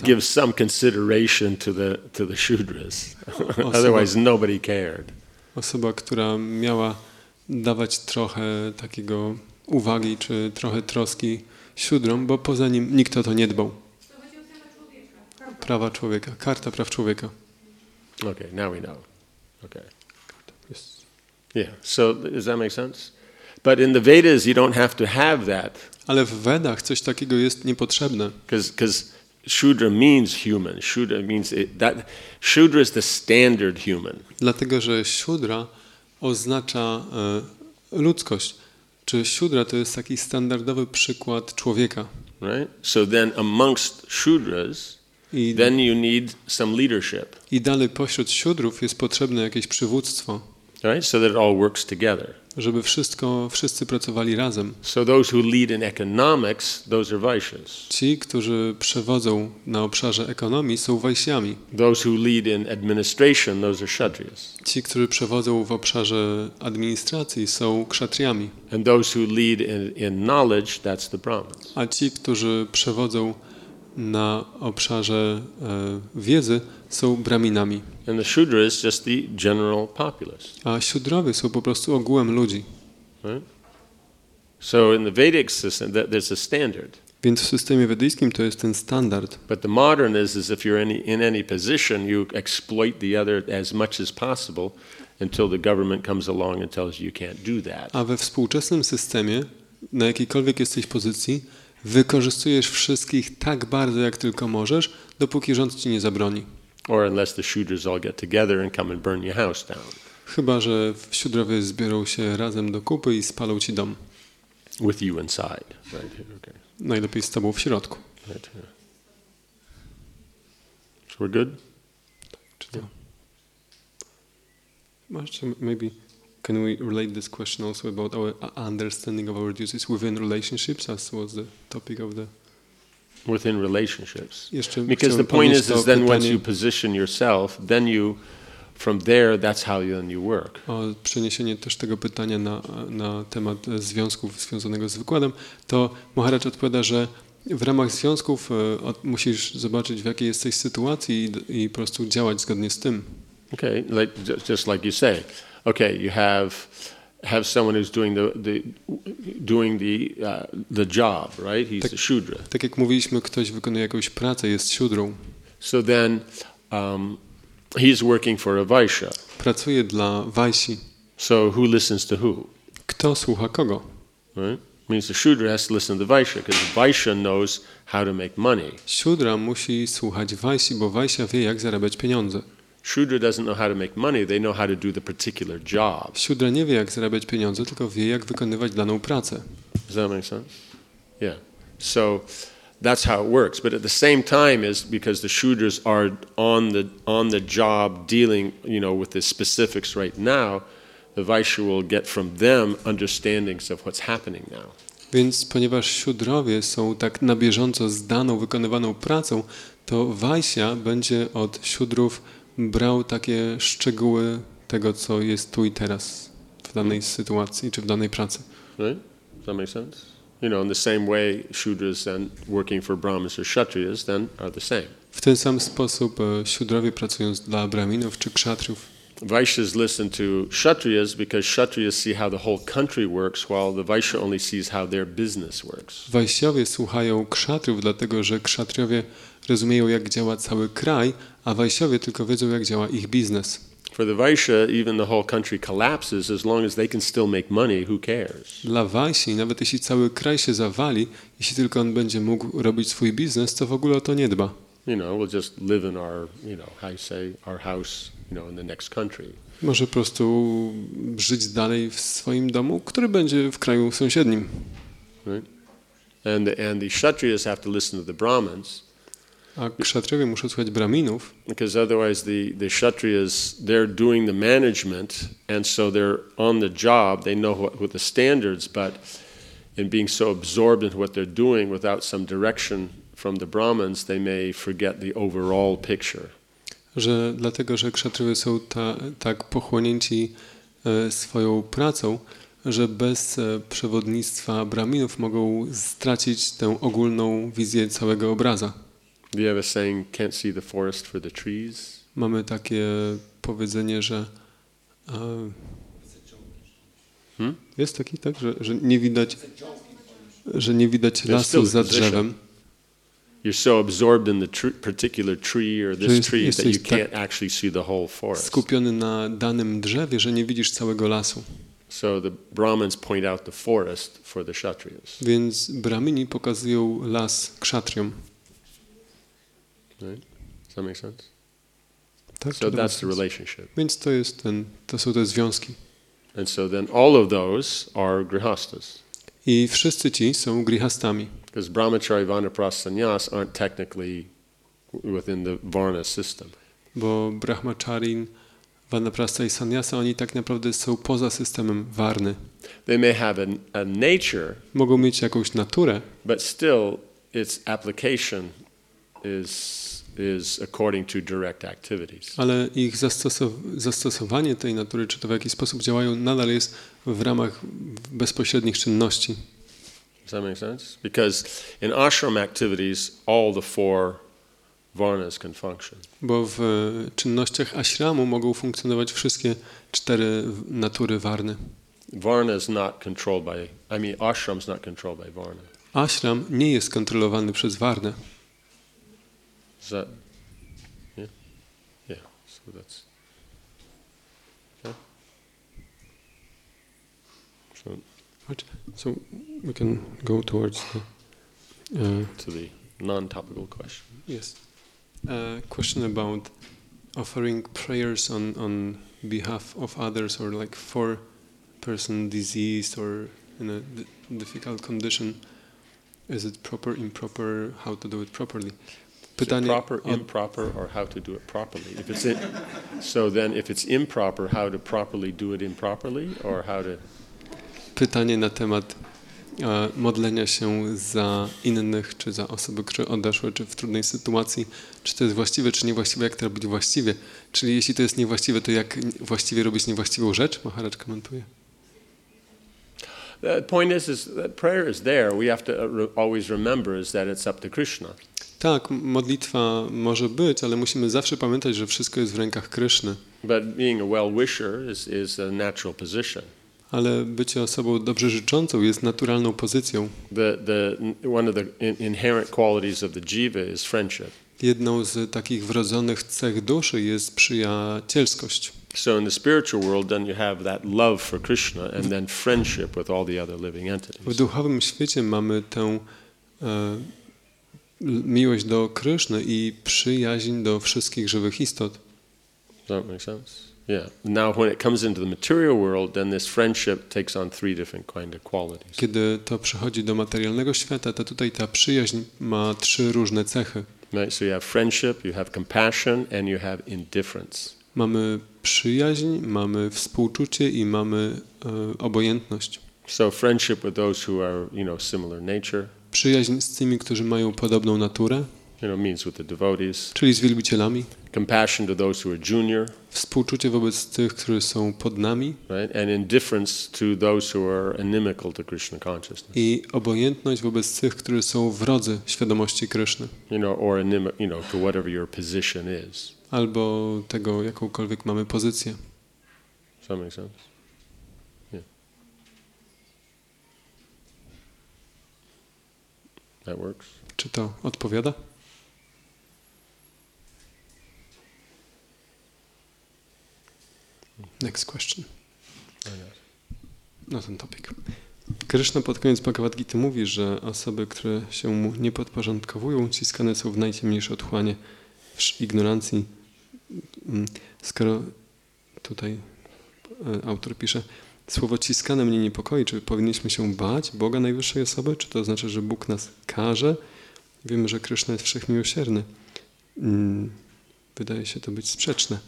give some consideration to the to the shudras. Osoba- otherwise nobody cared. Osoba, która miała dawać trochę takiego uwagi czy trochę troski siódrom, bo poza nim nikt o to nie dbał. Prawa człowieka, karta praw człowieka. okay now we know okay Yeah. So does that make sense? But in the Vedas, you don't have to have that Ale w Wedach coś takiego jest niepotrzebne, because Shudra means human. Shudra means it, that Shudra is the standard human. dlatego że siódra oznacza e, ludzkość. Czy siódra to jest taki standardowy przykład człowieka. Right? So then amongst Shudras, I, then you need some leadership. I dalej pośród siódrów jest potrzebne jakieś przywództwo, Right? So that it all works together. żeby wszystko, wszyscy pracowali razem. So those who lead in economics, those are Vaishyas. Ci, którzy przewodzą na obszarze ekonomii, są wajsiami. Those who lead in administration, those are Kshatriyas. Ci, którzy przewodzą w obszarze administracji, są kszatriami. And those who lead in, in knowledge, that's the Brahmins. A ci, którzy przewodzą na obszarze e, wiedzy, są braminami. And the Shudra is just the general populace. A siódrowie są po prostu ogółem ludzi. Right? So in the Vedic system, that there's a standard. Więc w systemie wedyjskim to jest ten standard. But the modern is, is if you're any, in any position, you exploit the other as much as possible until the government comes along and tells you you can't do that. A we współczesnym systemie, na jakiejkolwiek jesteś pozycji, wykorzystujesz wszystkich tak bardzo, jak tylko możesz, dopóki rząd ci nie zabroni. Or unless the shooters all get together and come and burn your house down. Chyba, że siódrowie zbiorą się razem do kupy i spalą ci dom. With you inside. Right here, okay. Najlepiej z tobą w środku. Right here. So we're good? Czy to? Może maybe can we relate this question also about our understanding of our duties within relationships, as was the topic of the... Within relationships. Jeszcze Because the point is, is then once you position yourself, then you, from there, that's how you, then you work. o przeniesienie też tego pytania na, na temat e, związków związanego z wykładem, to Maharaj odpowiada, że w ramach związków e, od- musisz zobaczyć, w jakiej jesteś sytuacji i, i po prostu działać zgodnie z tym. Okay, like ju- just like you say. Okay, you have have someone who's doing the, the doing the uh, the job, right? He's Tak. the shudra. Tak jak mówiliśmy, ktoś wykonuje jakąś pracę, jest siódrą, So then, um, he's working for a vaishya. pracuje dla Wajsi. So who listens to who? Kto słucha kogo? Right? Means the shudra has to listen to the vaishya because the vaishya knows how to make money. Siódra musi słuchać Wajsi, bo Wajsia wie, jak zarabiać pieniądze. Shudra doesn't know how to make money; they know how to do the particular job. Siódra nie wie, jak zarabiać pieniądze, tylko wie, jak wykonywać daną pracę. Does that make sense? Yeah. So that's how it works. But at the same time, is because the shooters are on the on the job dealing, you know, with the specifics right now. The Vaishya will get from them understandings of what's happening now. Więc ponieważ siódrowie są tak na bieżąco z daną, wykonywaną pracą, to Wajsia będzie od siódrów brał takie szczegóły tego, co jest tu i teraz w danej sytuacji czy w danej pracy. Right? Does that make sense? You know, in the same way, Shudras and working for Brahmins or Kshatriyas then are the same. W ten sam sposób e, siódrowie pracując dla Braminów czy Kszatriów Vaishyas listen to Kshatriyas because Kshatriyas see how the whole country works, while the Vaishya only sees how their business works. Wajsiowie słuchają Kszatriów, dlatego że Kszatriowie rozumieją, jak działa cały kraj, a Wajsiowie tylko wiedzą, jak działa ich biznes. For the Vaishya, even the whole country collapses as long as they can still make money, who cares? Dla Wajsi, nawet jeśli cały kraj się zawali, jeśli tylko on będzie mógł robić swój biznes, to w ogóle o to nie dba. You know, we'll just live in our, you know, how you say, our house, you know, in the next country. Może po prostu żyć dalej w swoim domu, który będzie w kraju sąsiednim. Right? And the, and the Kshatriyas have to listen to the Brahmins A Kszatriowie muszą słuchać Braminów, because otherwise the, the Kshatriyas, they're doing the management and so they're on the job, they know what, what the standards, but in being so absorbed in what they're doing without some direction from the Brahmins, they may forget the overall picture. że dlatego, że Kszatriowie są ta, tak pochłonięci e, swoją pracą, że bez e, przewodnictwa Braminów mogą stracić tę ogólną wizję całego obraza. You have a saying, can't see the forest for the trees? Mamy takie powiedzenie, że e, Hmm? jest taki, tak, że, że nie widać, że nie widać lasu za drzewem. You're so absorbed in the particular tree or this jest- tree that you tak can't actually see the whole forest. skupiony na danym drzewie, że nie widzisz całego lasu. So the Brahmins point out the forest for the Kshatriyas. Więc Bramini pokazują las Kszatriom. Right? Does that make sense? Tak? So that's the relationship. Więc to, jest ten, to są te związki. And so then all of those are grihastas. I wszyscy ci są grihastami, Because brahmacharya, vanaprastha, sannyas aren't technically within the varna system. bo brahmacharin, vanaprastha i sannyasa, oni tak naprawdę są poza systemem warny. They may have a, a nature, Mogą mieć jakąś naturę, but still its application is, is according to direct activities. ale ich zastosow- zastosowanie tej natury, czy to w jaki sposób działają, nadal jest w ramach bezpośrednich czynności. Does that make sense? Because in ashram activities, all the four varnas can function. Bo w czynnościach ashramu mogą funkcjonować wszystkie cztery natury warny. Varna is not controlled by, I mean, ashram is not controlled by varna. Ashram nie jest kontrolowany przez warnę. Is that, yeah? Yeah, so that's, okay. So, So we can go towards the E, to the non-topical question. Yes. A question about offering prayers on, on behalf of others or like for person diseased or in a d- difficult condition. Is it proper, improper? How to do it properly? It proper, od- improper, or how to do it properly? If it's in, so then, if it's improper, how to properly do it improperly, or how to? pytanie na temat e, modlenia się za innych, czy za osoby, które odeszły, czy w trudnej sytuacji, czy to jest właściwe, czy niewłaściwe, jak to robić właściwie. Czyli jeśli to jest niewłaściwe, to jak właściwie robić niewłaściwą rzecz? Maharaj komentuje. The point is, is that prayer is there. We have to uh, always remember is that it's up to Krishna. Tak, modlitwa może być, ale musimy zawsze pamiętać, że wszystko jest w rękach Kryszny. But being a well-wisher is, is a natural position. Ale bycie osobą dobrze życzącą jest naturalną pozycją. The, the, one of the in, inherent qualities of the jiva is friendship. Jedną z takich wrodzonych cech duszy jest przyjacielskość. So in the spiritual world, then you have that love for Krishna and then friendship with all the other living W entities. duchowym świecie mamy tę e, miłość do Kryszny i przyjaźń do wszystkich żywych istot. Does that make sense? Yeah. Now, when it comes into the material world, then this friendship takes on three different kind of qualities. Kiedy to przychodzi do materialnego świata, to tutaj ta przyjaźń ma trzy różne cechy. Right? So you have friendship, you have compassion, and you have indifference. Mamy przyjaźń, mamy współczucie i mamy e, obojętność. So friendship with those who are, you know, similar nature, Przyjaźń z tymi, którzy mają podobną naturę, you know, means with the devotees. czyli z wielbicielami. Compassion to those who are junior, Współczucie wobec tych, którzy są pod nami right? And indifference to those who are inimical to Krishna consciousness. i obojętność wobec tych, którzy są wrodzy świadomości Kryszny. You know, or inimi- you know, to whatever your position is. albo tego, jakąkolwiek mamy pozycję. Does that make sense? That works. Czy to odpowiada? Next question. No ten topic. Kryszna pod koniec Bhagavad Gita mówi, że osoby, które się mu nie podporządkowują, ciskane są w najciemniejsze otchłanie w ignorancji. Mm, Skoro tutaj e, autor pisze, słowo ciskane mnie niepokoi, czy powinniśmy się bać Boga najwyższej osoby, czy to znaczy, że Bóg nas karze? Wiemy, że Kryszna jest wszechmiłosierny. Mm, Wydaje się to być sprzeczne.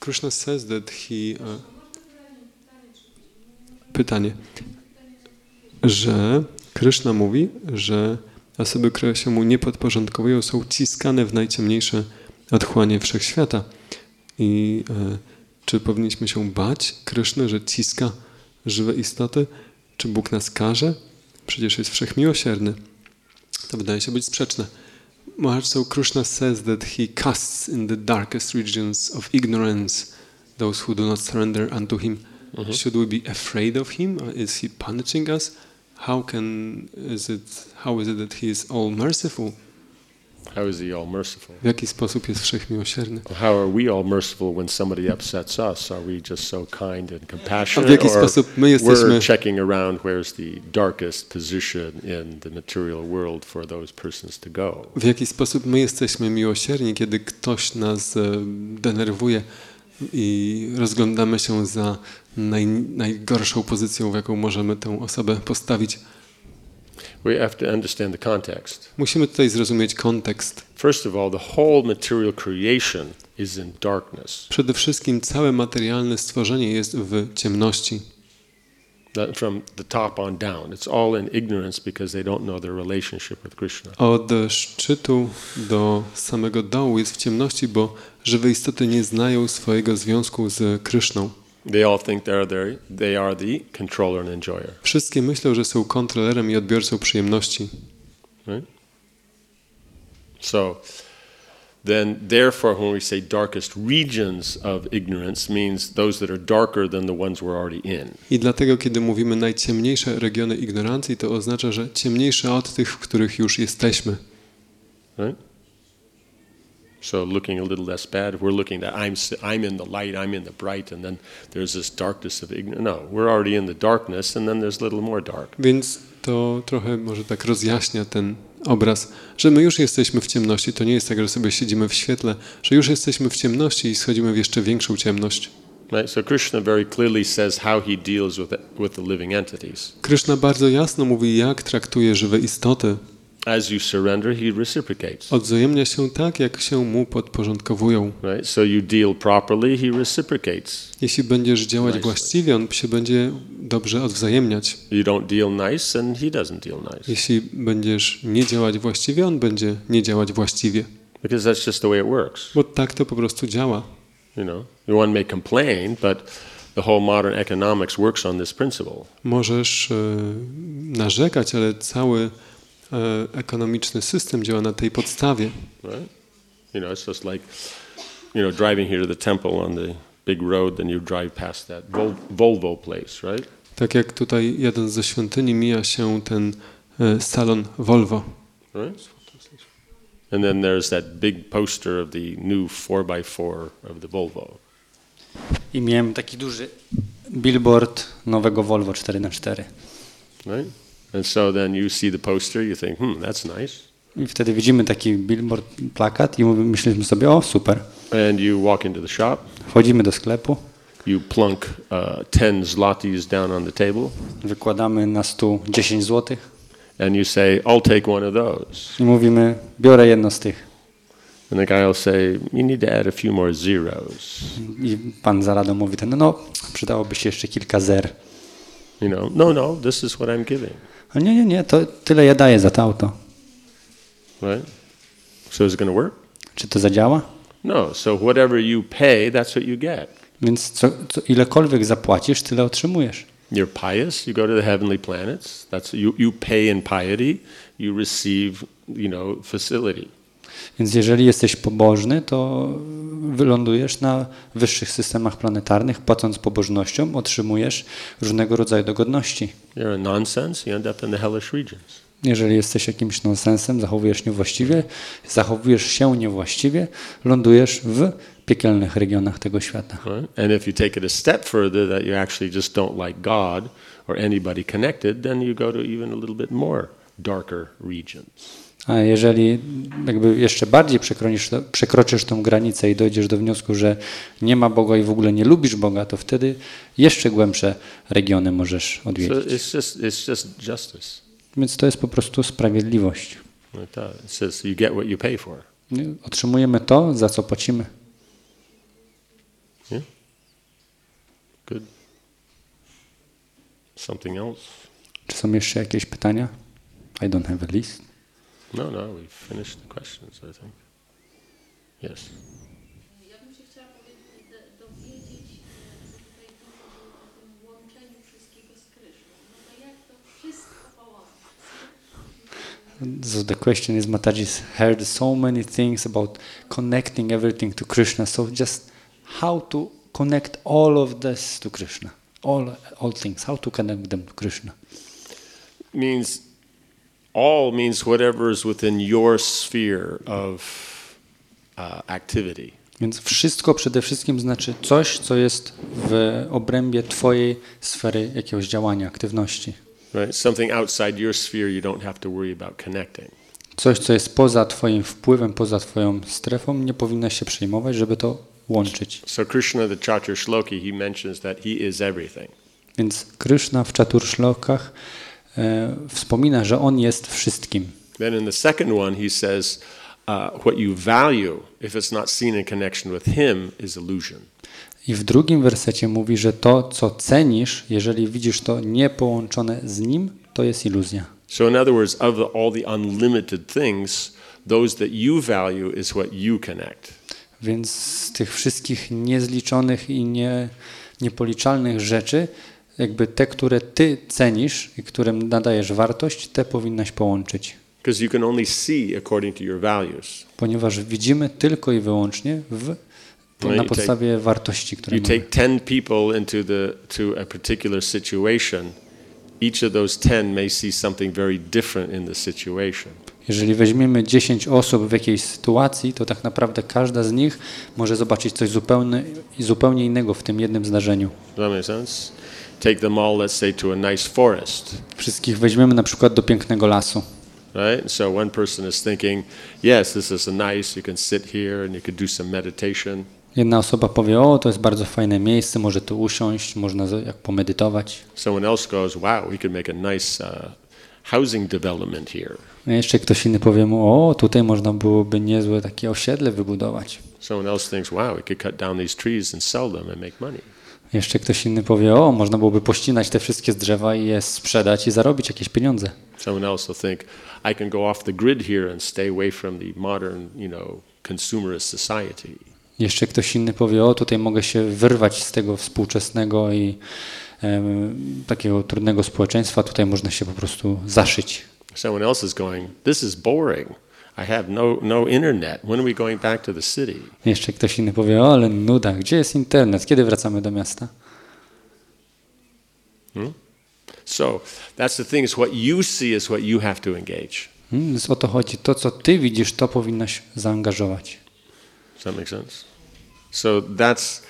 Krishna says that he... Uh, pytanie. Że Kryszna mówi, że osoby, które się mu nie podporządkowują, są ciskane w najciemniejsze otchłanie wszechświata. I e, czy powinniśmy się bać Kryszny, że ciska żywe istoty? Czy Bóg nas karze? Przecież jest wszechmiłosierny. To wydaje się być sprzeczne. So Krishna says that he casts in the darkest regions of ignorance those who do not surrender unto him. Should we be afraid of him? Is he punishing us? How can is it? How is it that he is all merciful? How is he all merciful? W jaki sposób jest wszechmiłosierny? How are we all merciful when somebody upsets us? Are we just so kind and A w compassionate? jaki sposób my jesteśmy we're checking around where's the darkest position in the material world for those persons to go? w jaki sposób my jesteśmy miłosierni, kiedy ktoś nas e, denerwuje i rozglądamy się za naj, najgorszą pozycją, w jaką możemy tę osobę postawić. We have to understand the context. Musimy tutaj zrozumieć kontekst. First of all, the whole material creation is in darkness. Przede wszystkim całe materialne stworzenie jest w ciemności. That from the top on down. It's all in ignorance because they don't know their relationship with Krishna. Od szczytu do samego dołu jest w ciemności, bo żywe istoty nie znają swojego związku z Kryszną. They all think they're there. They are the controller and enjoyer. Wszystkie myślą, że są kontrolerem i odbiorcą przyjemności. Right? So then therefore when we say darkest regions of ignorance means those that are darker than the ones we're already in. I dlatego, kiedy mówimy najciemniejsze regiony ignorancji, to oznacza, że ciemniejsze od tych, w których już jesteśmy. Right? So looking a little less bad, we're looking at I'm I'm in the light, I'm in the bright, and then there's this darkness of ignorance. No, we're already in the darkness, and then there's a little more dark. Więc to trochę może tak rozjaśnia ten obraz, że my już jesteśmy w ciemności. To nie jest tak, że sobie siedzimy w świetle, że już jesteśmy w ciemności i schodzimy w jeszcze większą ciemność. Right? So Krishna very clearly says how he deals with, with the living entities. Krishna bardzo jasno mówi, jak traktuje żywe istoty. As you surrender, he reciprocates. Odwzajemnia się tak, jak się mu podporządkowują. Right? So you deal properly, he reciprocates. Jeśli będziesz działać Nicely. właściwie, on się będzie dobrze odwzajemniać. You don't deal nice, and he doesn't deal nice. Jeśli będziesz nie działać właściwie, on będzie nie działać właściwie. Because that's just the way it works. Bo tak to po prostu działa. You know, one may complain, but the whole modern economics works on this principle. Możesz e, narzekać, ale cały ekonomiczny system działa na tej podstawie. right? You know, it's just like, you know, driving here to the temple on the big road, then you drive past that Vol- Volvo place, right? Tak jak tutaj jeden ze świątyni mija się ten e, salon Volvo. Right? And then there's that big poster of the new 4x4 of the Volvo. I miałem taki duży billboard nowego Volvo 4x4. Right? And so then you see the poster, you think, hmm, that's nice. I wtedy widzimy taki billboard, plakat i myśleliśmy sobie, o super. And you walk into the shop, Wchodzimy do sklepu, you plunk uh, 10 zlotys down on the table, wykładamy na stół 10 zł and you say, I'll take one of those. i mówimy, biorę jedno z tych. And the guy will say, you need to add a few more zeros. I pan za radą mówi ten, no przydałoby się jeszcze kilka zer. You know, no, no, this is what I'm giving. Nie, nie, nie, to tyle ja daję za to auto. Right? So is it going to work? Czy to zadziała? No. So whatever you pay, that's what you get. Więc co, co, ilekolwiek zapłacisz, tyle otrzymujesz. You're pious, you go to the heavenly planets. That's you, you pay in piety, you receive, you know, facility. Więc jeżeli jesteś pobożny, to wylądujesz na wyższych systemach planetarnych, płacąc pobożnością, otrzymujesz różnego rodzaju dogodności. You're a nonsense, you end up in the hellish regions. Jeżeli jesteś jakimś nonsensem, zachowujesz niewłaściwie, zachowujesz się niewłaściwie, lądujesz w piekielnych regionach tego świata. Right? And if you take it a step further that you actually just don't like God or anybody connected, then you go to even a little bit more darker regions. A jeżeli jakby jeszcze bardziej przekroczysz, przekroczysz tą granicę i dojdziesz do wniosku, że nie ma Boga i w ogóle nie lubisz Boga, to wtedy jeszcze głębsze regiony możesz So odwiedzić. it's just it's just justice. Więc to jest po prostu sprawiedliwość. It says you get what you pay for. Nie? Otrzymujemy to, za co płacimy. Good. Something else? Czy są jeszcze jakieś pytania? I don't have a list. No, no, we've finished the questions, I think. Yes. Ja bym się chciała dowiedzieć, tutaj dużo było o tym łączeniu wszystkiego z Kryszną. No to jak to wszystko połączyć? So the question is, Mataji's heard so many things about connecting everything to Krishna. So just how to connect all of this to Krishna, all all things. How to connect them to Krishna? Means all means whatever is within your sphere of uh, activity. Więc wszystko przede wszystkim znaczy coś, co jest w obrębie twojej sfery jakiegoś działania, aktywności. Right? Something outside your sphere you don't have to worry about connecting. Coś, co jest poza twoim wpływem, poza twoją strefą, nie powinnaś się przejmować, żeby to łączyć. So Krishna, the Chatur Shloki, he mentions that he is everything. Więc Kryszna w Czaturszlokach e, wspomina, że On jest wszystkim. Then in the second one, he says, uh, what you value, if it's not seen in connection with him, is illusion. I w drugim wersecie mówi, że to, co cenisz, jeżeli widzisz to nie połączone z Nim, to jest iluzja. So, in other words, of the, all the unlimited things, those that you value is what you connect. Więc z tych wszystkich niezliczonych i nie, niepoliczalnych rzeczy, jakby te, które Ty cenisz i którym nadajesz wartość, te powinnaś połączyć. Because you can only see according to your values. Ponieważ widzimy tylko i wyłącznie w, No na podstawie wartości, które You mamy. take 10 people into the, to a particular situation, each of those 10 may see something very different in the situation. Jeżeli weźmiemy 10 osób w jakiejś sytuacji, to tak naprawdę każda z nich może zobaczyć coś zupełnie, zupełnie innego w tym jednym zdarzeniu. Does that make sense? Take them all, let's say, to a nice forest, Wszystkich weźmiemy na przykład do pięknego lasu. right? So one person is thinking, yes, this is a nice, you can sit here and you could do some meditation. Jedna osoba powie, o, to jest bardzo fajne miejsce, może tu usiąść, można jak pomedytować. Someone else goes, wow, we could make a nice uh, housing development here. A jeszcze ktoś inny powie mu, o, tutaj można byłoby niezłe takie osiedle wybudować. Someone else thinks, wow, we could cut down these trees and sell them and make money. Jeszcze ktoś inny powie, o, można byłoby pościnać te wszystkie drzewa i je sprzedać i zarobić jakieś pieniądze. Someone else will think, I can go off the grid here and stay away from the modern, you know, consumerist society. Jeszcze ktoś inny powie, o, tutaj mogę się wyrwać z tego współczesnego i takiego trudnego społeczeństwa, tutaj można się po prostu zaszyć. Someone else is going, this is boring. I have no, no internet. When are we going back to the city? Jeszcze ktoś inny powie, o, ale nuda, gdzie jest internet, kiedy wracamy do miasta? So that's the thing is what you see is what you have to engage. Hmm, Więc o to chodzi, to co ty widzisz, to powinnaś zaangażować. Does that make sense? So that's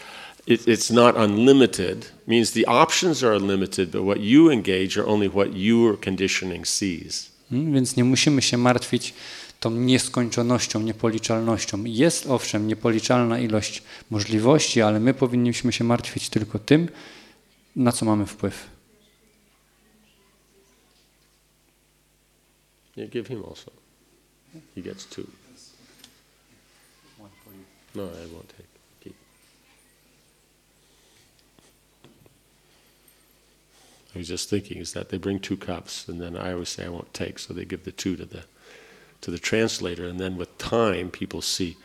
it, it's not unlimited. Means the options are unlimited, but what you engage are only what your conditioning sees. Hmm, Więc nie musimy się martwić tą nieskończonością, niepoliczalnością. Jest owszem niepoliczalna ilość możliwości, ale my powinniśmy się martwić tylko tym, na co mamy wpływ. Yeah, give him also. He gets two. No, I won't take. Keep. I was just thinking is that they bring two cups, and then I always say I won't take, so they give the two to the to the translator, and then with time, people see,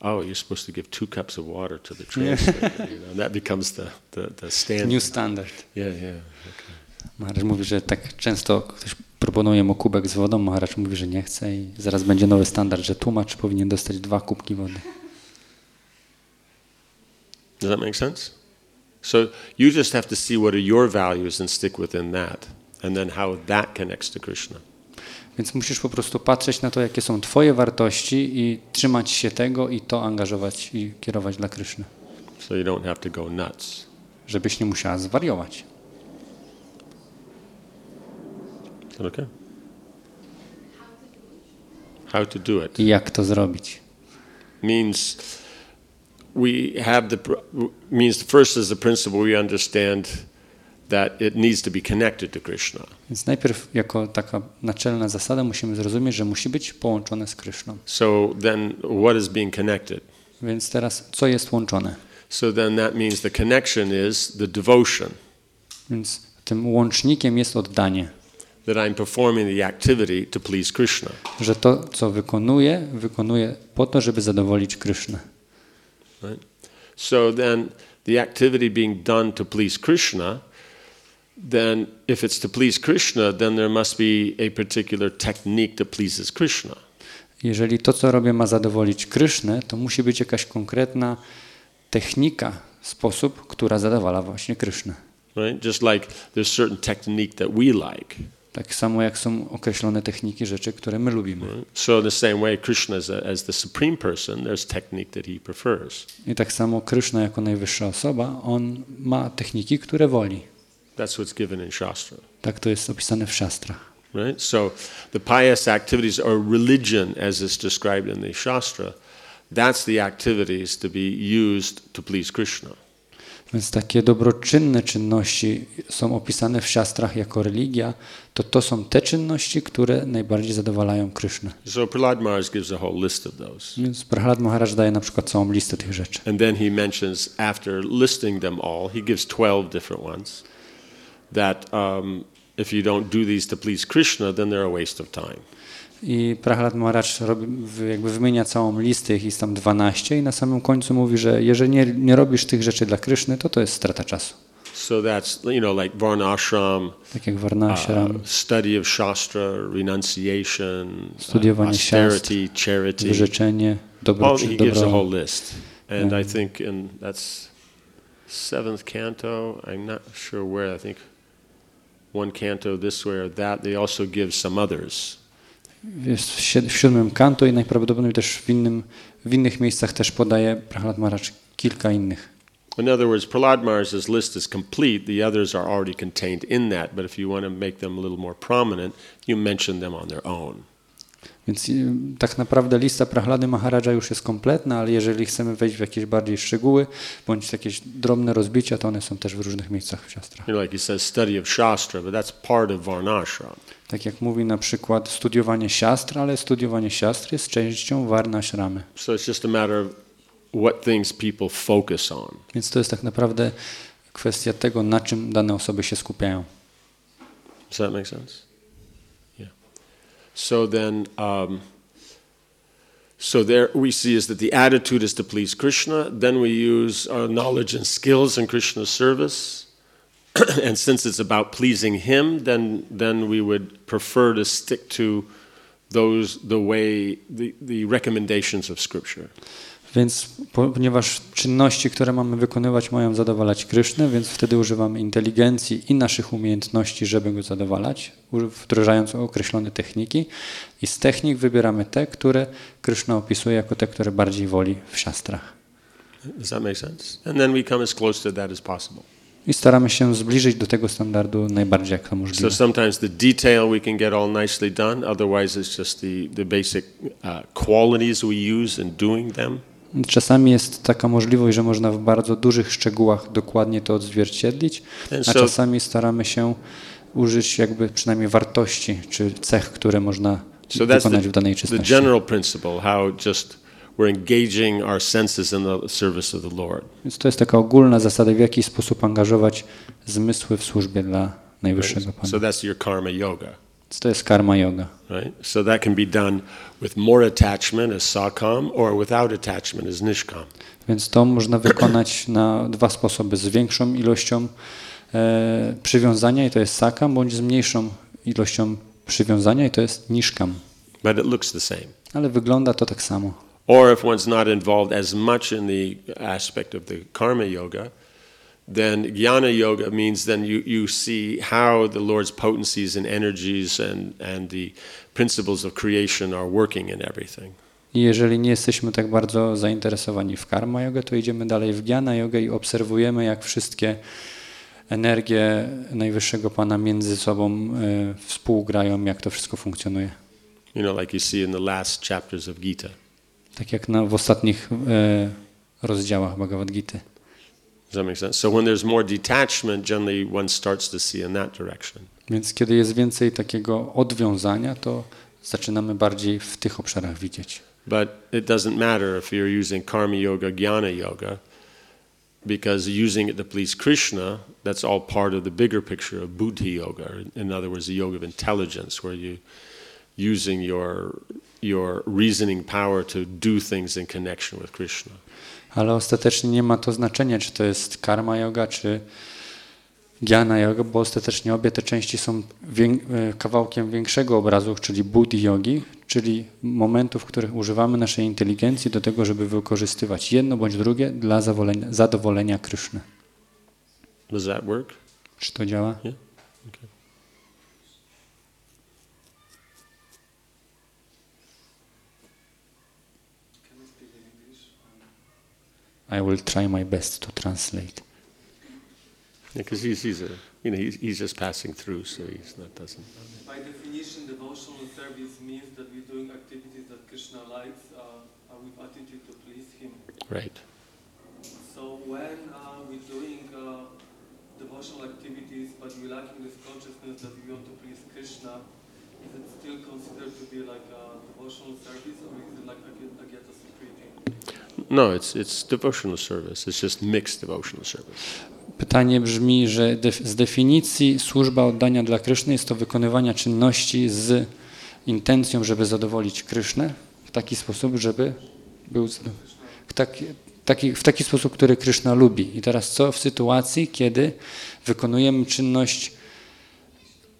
oh, you're supposed to give two cups of water to the translator, you know, and that becomes the the, the standard. New standard. Yeah, yeah. Okay. Maharaj mówi, że tak często ktoś proponuje mu kubek z wodą, Maharaj mówi, że nie chce i zaraz będzie nowy standard, że tłumacz powinien dostać dwa kubki wody. Does that make sense? So you just have to see what are your values and stick within that, and then how that connects to Krishna. Więc musisz po prostu patrzeć na to, jakie są twoje wartości i trzymać się tego i to angażować i kierować dla Kryszny. So you don't have to go nuts. Żebyś nie musiała zwariować. Is okay? How to do it I jak to zrobić? means we have the means first as a principle we understand that it needs to be connected to Krishna. Więc najpierw jako taka naczelna zasada musimy zrozumieć, że musi być połączone z Kryszną. So then what is being connected? Więc teraz co jest łączone? So then that means the connection is the devotion Więc tym łącznikiem jest oddanie. that I'm performing the activity to please Krishna. Że to, co wykonuję, wykonuję po to, żeby zadowolić Krysznę. Right? So then the activity being done to please Krishna, then if it's to please Krishna, then there must be a particular technique that pleases Krishna. Jeżeli to, co robię, ma zadowolić Krysznę, to musi być jakaś konkretna technika, sposób, która zadowala właśnie Krysznę. Right? Just like there's certain technique that we like. Tak samo jak są określone techniki rzeczy, które my lubimy. So in the same way, Krishna as, a, as the supreme person, there's technique that he prefers. I tak samo Kryszna jako najwyższa osoba, on ma techniki, które woli. That's what's given in Shastra. Tak to jest opisane w szastrach. Right? So the pious activities or religion, as is described in the Shastra, that's the activities to be used to please Krishna. Więc takie dobroczynne czynności są opisane w siastrach jako religia, to to są te czynności, które najbardziej zadowalają Krysznę. So Prahlad Maharaj gives a whole list of those. Więc Prahlad Maharaj daje na przykład całą listę tych rzeczy. And then he mentions, after listing them all, he gives 12 different ones, that um, if you don't do these to please Krishna, then they're a waste of time. I Prahlad Maharaj jakby wymienia całą listę, ich jest tam 12 i na samym końcu mówi, że jeżeli nie, nie robisz tych rzeczy dla Kryszny, to to jest strata czasu. So that's, you know, like Varnashram, Tak jak uh, Varnashram, study of Shastra, renunciation, uh, Studiowanie austerity, charity. wyrzeczenie, Well, dobro, he gives a whole list. And I Yeah. think in that's seventh canto, I'm not sure where, I think one canto this way or that, they also give some others. Jest w siódmym kanto i najprawdopodobniej też w, innym, w innych miejscach też podaje Prahlad Maharaj kilka innych. In other words, Prahlad Maharaj's list is complete. The others are already contained in that. But if you want to make them a little more prominent, you mention them on their own. Więc y, tak naprawdę lista Prahlady Maharaja już jest kompletna, ale jeżeli chcemy wejść w jakieś bardziej szczegóły, bądź jakieś drobne rozbicia, to one są też w różnych miejscach w siostrach. You know, like he says, study of Shastra, but that's part of Varnashram. Tak jak mówi na przykład studiowanie siastr, ale studiowanie siastr jest częścią Varnashramy. So it's just a matter of what things people focus on. Więc to jest tak naprawdę kwestia tego, na czym dane osoby się skupiają. Does that make sense? So then, um, so there we see is that the attitude is to please Krishna. Then we use our knowledge and skills in Krishna's service. and since it's about pleasing Him, then then we would prefer to stick to those the way the, the recommendations of Scripture. Więc po- ponieważ czynności, które mamy wykonywać, mają zadowalać Krysznę, więc wtedy używamy inteligencji i naszych umiejętności, żeby go zadowalać, wdrażając określone techniki. I z technik wybieramy te, które Kryszna opisuje jako te, które bardziej woli w siastrach. Does that make sense? And then we come as close to that as possible. I staramy się zbliżyć do tego standardu najbardziej jak to So możliwe. sometimes the detail we can get all nicely done. Otherwise, it's just the, the basic uh, qualities we use in doing them. Czasami jest taka możliwość, że można w bardzo dużych szczegółach dokładnie to odzwierciedlić, a so, czasami staramy się użyć jakby przynajmniej wartości czy cech, które można so wykonać the, w danej the czynności. general principle, how just we're engaging our senses in the service of the Lord. Więc to jest taka ogólna zasada, w jaki sposób angażować zmysły w służbie dla Najwyższego So Pana. that's your karma yoga, Więc to jest karma yoga. right? So that can be done with more attachment as sakam or without attachment as nishkam. Więc to można wykonać na dwa sposoby. Z większą ilością e, przywiązania i to jest sakam, bądź z mniejszą ilością przywiązania i to jest niszkam. But it looks the same. Ale wygląda to tak samo. Or if one's not involved as much in the aspect of the karma yoga, then jnana yoga means then you, you see how the Lord's potencies and energies and, and the principles of creation are working in everything. I jeżeli nie jesteśmy tak bardzo zainteresowani w karma jogę, to idziemy dalej w jnana jogę i obserwujemy, jak wszystkie energie Najwyższego Pana między sobą e, współgrają, jak to wszystko funkcjonuje. You know, like you see in the last chapters of Gita. Tak jak na, w ostatnich e, rozdziałach Bhagavad Gita. Does that make sense? So when there's more detachment, generally one starts to see in that direction. Więc kiedy jest więcej takiego odwiązania, to zaczynamy bardziej w tych obszarach widzieć. But it doesn't matter if you're using karma yoga, jnana yoga, because using it to please Krishna, that's all part of the bigger picture of buddhi yoga. In other words, the yoga of intelligence, where you using your your reasoning power to do things in connection with Krishna. Ale ostatecznie nie ma to znaczenia, czy to jest karma yoga, czy Jnana yoga, bo ostatecznie obie te części są e, kawałkiem większego obrazu, czyli buddhi yogi, czyli momentów, w których używamy naszej inteligencji do tego, żeby wykorzystywać jedno bądź drugie dla zadowolenia Kryszny. Does that work? Czy to działa? Yeah. I will try my best to translate. Because he's he's a you know he's, he's just passing through, so he's not doesn't. by definition, devotional service means that we're doing activities that Krishna likes uh, with attitude to please Him. Right. So when uh, we're doing uh, devotional activities, but we're lacking this consciousness that we want to please Krishna, is it still considered to be like a devotional service, or is it like a Agyata Sukriti? No, it's it's devotional service. It's just mixed devotional service. Pytanie brzmi, że def- z definicji służba oddania dla Kryszny jest to wykonywanie czynności z intencją, żeby zadowolić Krysznę w taki sposób, żeby był w taki, taki, w taki sposób, który Kryszna lubi. I teraz co w sytuacji, kiedy wykonujemy czynność,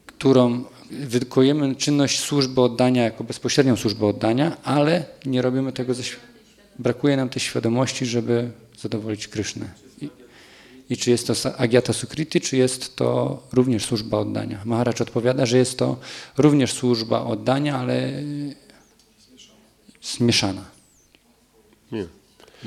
którą wykonujemy czynność służby oddania jako bezpośrednią służbę oddania, ale nie robimy tego ze świ- brakuje nam tej świadomości, żeby zadowolić Krysznę. I, i czy jest to Agyata Sukriti, czy jest to również służba oddania? Maharaj odpowiada, że jest to również służba oddania, ale y, zmieszana. Yeah.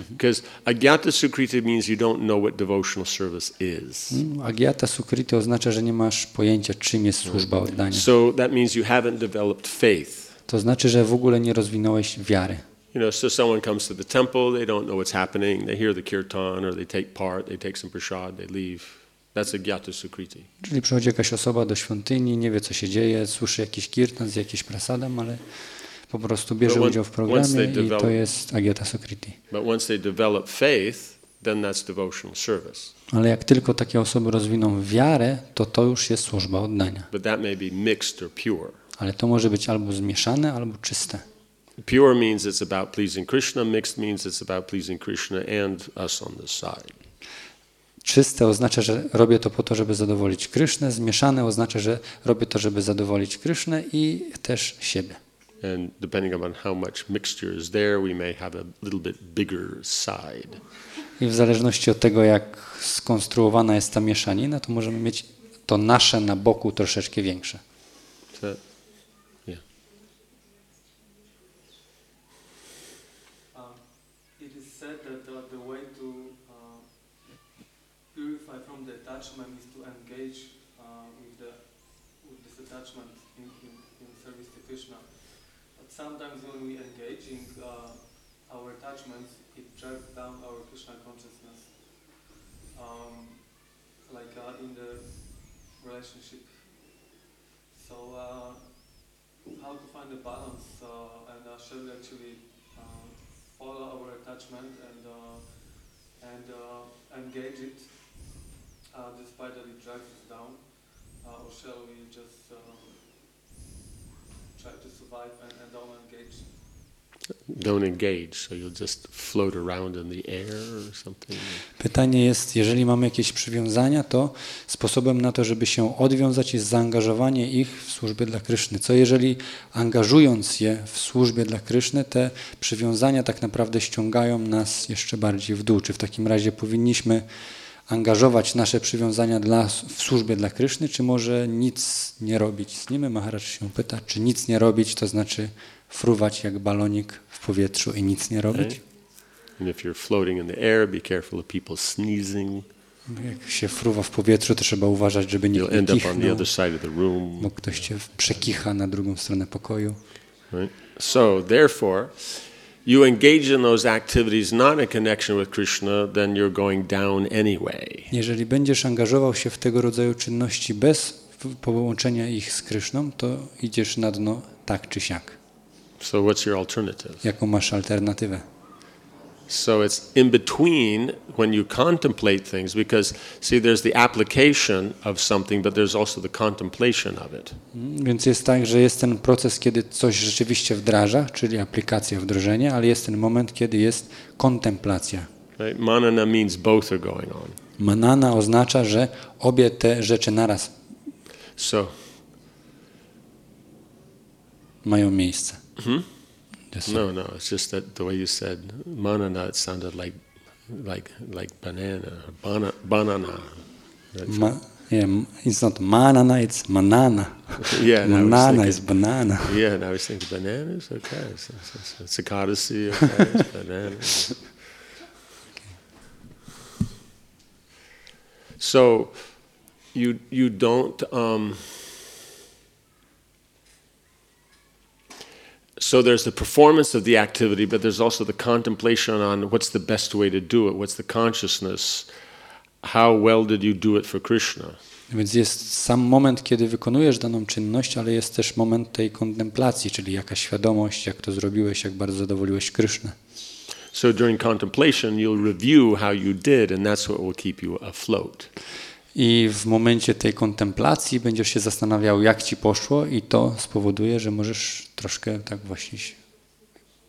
Because agyata sukriti means you don't know what devotional service is. Mm, Agiata sukriti oznacza, że nie masz pojęcia, czym jest służba oddania. So that means you haven't developed faith. To znaczy, że w ogóle nie rozwinąłeś wiary. You know, so someone comes to the temple, they don't know what's happening, they hear the kirtan or they take part, they take some prasad, they leave. That's agyata sukriti. Czyli przychodzi jakaś osoba do świątyni, nie wie co się dzieje, słyszy jakiś kirtan z jakimś prasadem, ale po prostu bierze udział w programie i to jest Agiata Sukriti. But once they develop faith, then that's devotional service. Ale jak tylko takie osoby rozwiną wiarę, to to już jest służba oddania. But that may be mixed or pure. Ale to może być albo zmieszane, albo czyste. Pure means it's about pleasing Krishna, mixed means it's about pleasing Krishna and us on this side. Czyste oznacza, że robię to po to, żeby zadowolić Krysznę, zmieszane oznacza, że robię to, żeby zadowolić Krysznę i też siebie. And depending upon how much mixture is there, we may have a little bit bigger side. I w zależności od tego, jak skonstruowana jest ta mieszanina, to możemy mieć to nasze na boku troszeczkę większe. So, we engage in uh, our attachments, it drags down our Krishna consciousness. Um, like uh, in the relationship. So uh, how to find the balance uh, and uh, shall we actually uh, follow our attachment and and engage it despite that it drags us down, or shall we just try to survive and, and don't engage? Pytanie jest, jeżeli mamy jakieś przywiązania, to sposobem na to, żeby się odwiązać jest zaangażowanie ich w służbę dla Kryszny. Co jeżeli angażując je w służbie dla Kryszny, te przywiązania tak naprawdę ściągają nas jeszcze bardziej w dół? Czy w takim razie powinniśmy angażować nasze przywiązania dla, w służbie dla Kryszny, czy może nic nie robić z nimi? Maharaj się pyta, czy nic nie robić, to znaczy fruwać jak balonik w powietrzu i nic nie robić? Right? And if you're floating in the air, be careful of people sneezing. Jak się fruwa w powietrzu, to trzeba uważać, żeby nikt nie kichnął, bo ktoś cię przekicha na drugą stronę pokoju. Right? So, therefore, you engage in those activities not in connection with Krishna, then you're going down anyway. Jeżeli będziesz angażował się w tego rodzaju czynności bez połączenia ich z Kryszną, to idziesz na dno tak czy siak. So, what's your alternative? Jaką masz alternatywę? So, it's in between when you contemplate things, because, see, there's the application of something, but there's also the contemplation of it. Mm, Więc jest tak, że jest ten proces, kiedy coś rzeczywiście wdraża, czyli aplikacja, wdrożenie, ale jest ten moment, kiedy jest kontemplacja. Right? Manana means both are going on. Manana oznacza, że obie te rzeczy naraz So, mają miejsce. Hmm? No, no, it's just that the way you said manana, it sounded like, like, like banana, bana, banana. Ma, yeah, it's not manana, it's manana. Yeah, Manana thinking- is banana. Yeah, and I was thinking bananas. Okay, it's a codicy. Okay, it's bananas. So, you you don't. Um, so there's the performance of the activity, but there's also the contemplation on what's the best way to do it. What's the consciousness? How well did you do it for Krishna? Więc jest sam moment, kiedy wykonujesz daną czynność, ale jest też moment tej kontemplacji, czyli jakaś świadomość, jak to zrobiłeś, jak bardzo zadowoliłeś Krysznę. So during contemplation, you'll review how you did, and that's what will keep you afloat. I w momencie tej kontemplacji będziesz się zastanawiał, jak ci poszło, i to spowoduje, że możesz troszkę tak właśnie się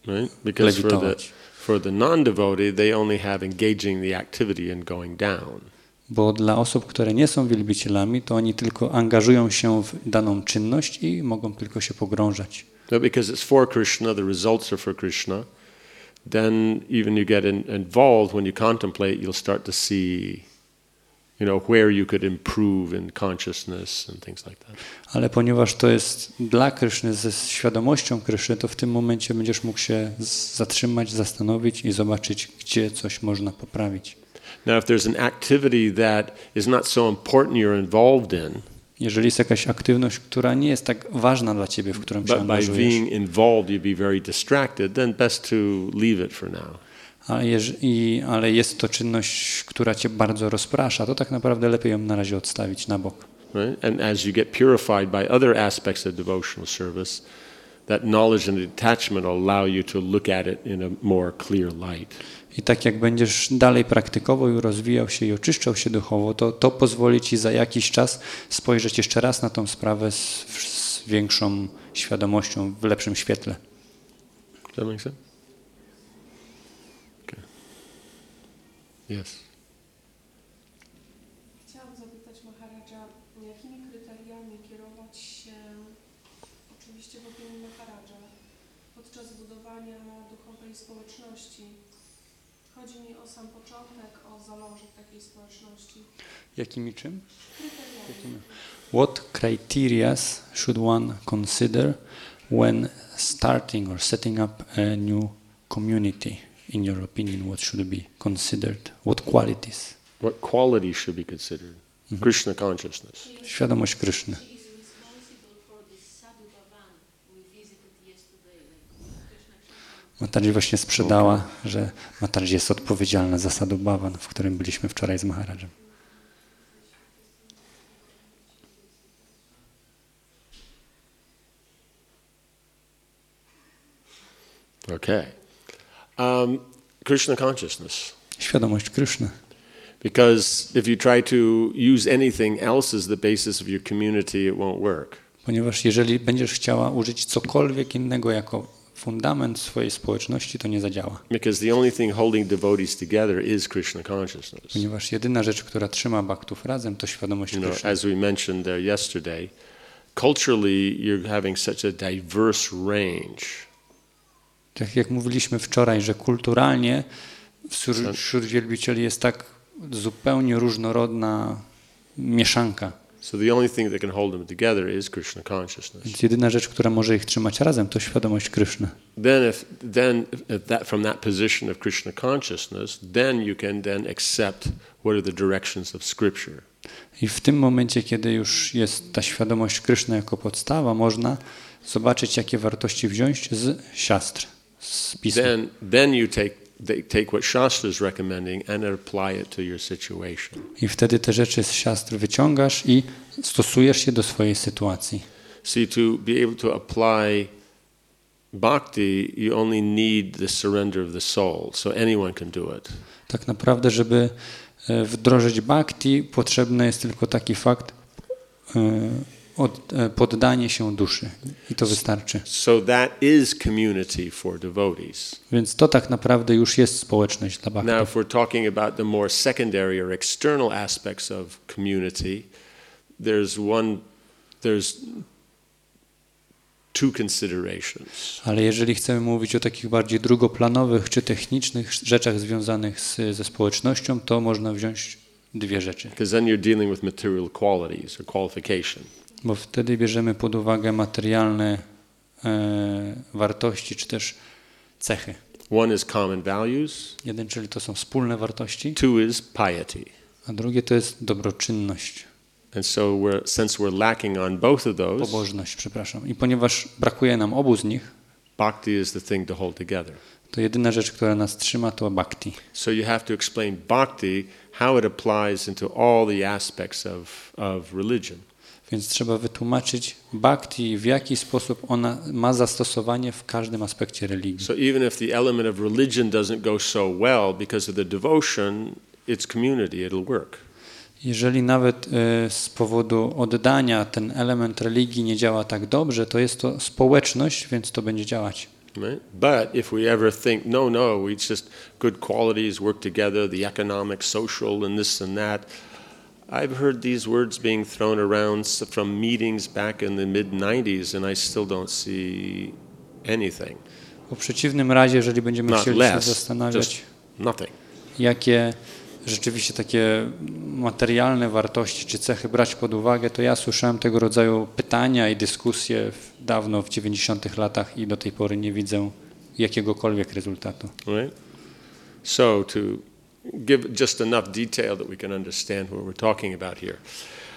Right? Because for the, for the non devotee, they only have engaging the activity and going down. Bo dla osób, które nie są wielbicielami, to oni tylko angażują się w daną czynność i mogą tylko się pogrążać. Because it's for Krishna, the results are for Krishna, then even you get in, involved when you contemplate, you'll start to see you know, where you could improve in consciousness and things like that. Ale ponieważ to jest dla Kryszny, ze świadomością Kryszny, to w tym momencie będziesz mógł się zatrzymać, zastanowić i zobaczyć, gdzie coś można poprawić. Now, if there's an activity that is not so important you're involved in, Jeżeli jest jakaś aktywność, która nie jest tak ważna dla ciebie, w którą się but by angażujesz, being involved you'd be very distracted, then best to leave it for now. Ale, jest to czynność, która cię bardzo rozprasza, to tak naprawdę lepiej ją na razie odstawić na bok. Right? And as you get purified by other aspects of devotional service, that knowledge and detachment allow you to look at it in a more clear light. I tak jak będziesz dalej praktykował i rozwijał się i oczyszczał się duchowo, to to pozwoli ci za jakiś czas spojrzeć jeszcze raz na tą sprawę z, z większą świadomością, w lepszym świetle. Does that make sense? Yes. Chciałam zapytać Maharadża, jakimi kryteriami kierować się, oczywiście w opinii Maharadża, podczas budowania duchowej społeczności? Chodzi mi o sam początek, o zalążek takiej społeczności. Jakimi czym? Kryteriami. What criteria should one consider when starting or setting up a new community? In your opinion, what should be considered? What qualities? What qualities should be considered? Krishna consciousness. Świadomość Krishna Mataji właśnie sprzedała, że Mataji jest odpowiedzialna za Sadhu Bhavan, w którym byliśmy wczoraj z Maharadżem. Okay. Um, Krishna consciousness. Świadomość Kryszny. Because if you try to use anything else as the basis of your community, it won't work. Ponieważ jeżeli będziesz chciała użyć cokolwiek innego jako fundament swojej społeczności, to nie zadziała. Because the only thing holding devotees together is Krishna consciousness. Ponieważ jedyna rzecz, która trzyma baktów razem, to świadomość You know, Kryszny. as we mentioned there yesterday, culturally you're having such a diverse range. Tak jak mówiliśmy wczoraj, że kulturalnie wśród, wśród wielbicieli jest tak zupełnie różnorodna mieszanka. So the only thing that can hold them together is Krishna consciousness. Więc jedyna rzecz, która może ich trzymać razem, to świadomość Kryszny. Then, if then if that from that position of Krishna consciousness, then you can then accept what are the directions of Scripture. I w tym momencie, kiedy już jest ta świadomość Kryszny jako podstawa, można zobaczyć, jakie wartości wziąć z siastr, z pisma. Then, then you take they take what Shastra is recommending and apply it to your situation. I wtedy te rzeczy z siastr wyciągasz i stosujesz je do swojej sytuacji. See, to be able to apply bhakti, you only need the surrender of the soul. So anyone can do it. Tak naprawdę, żeby e, wdrożyć bhakti, potrzebny jest tylko taki fakt e, od, e, poddanie się duszy. I to wystarczy. So that is community for devotees. Więc to tak naprawdę już jest społeczność dla Now, bhaktów. if we're talking about the more secondary or external aspects of community, there's one, there's two considerations. Ale jeżeli chcemy mówić o takich bardziej drugoplanowych czy technicznych rzeczach związanych z, ze społecznością, to można wziąć dwie rzeczy. Because then you're dealing with material qualities or qualification. Bo wtedy bierzemy pod uwagę materialne e, wartości czy też cechy. One is common values, Jeden, czyli to są wspólne wartości, two is piety. a drugie to jest dobroczynność, And so, we're, since we're lacking on both of those, pobożność, przepraszam. I ponieważ brakuje nam obu z nich, bhakti is the thing to hold together. to jedyna rzecz, która nas trzyma, to bhakti. So you have to explain bhakti, how it applies into all the aspects of, of religion. Więc trzeba wytłumaczyć bhakti w jaki sposób ona ma zastosowanie w każdym aspekcie religii. So even if the element of religion doesn't go so well because of the devotion, it's community, it'll work. Jeżeli nawet e, z powodu oddania ten element religii nie działa tak dobrze, to jest to społeczność, więc to będzie działać. Right? But if we ever think, no, no, it's just good qualities work together, the economic, social, and this and that. I've heard these words being thrown around from meetings back in the mid 90s, and I still don't see anything. Bo w przeciwnym razie, jeżeli będziemy Not chcieli się less, zastanawiać, just nothing. jakie rzeczywiście takie materialne wartości czy cechy brać pod uwagę, to ja słyszałem tego rodzaju pytania i dyskusje w, dawno w 90 latach i do tej pory nie widzę jakiegokolwiek rezultatu. Right? So, to give just enough detail that we can understand what we're talking about here.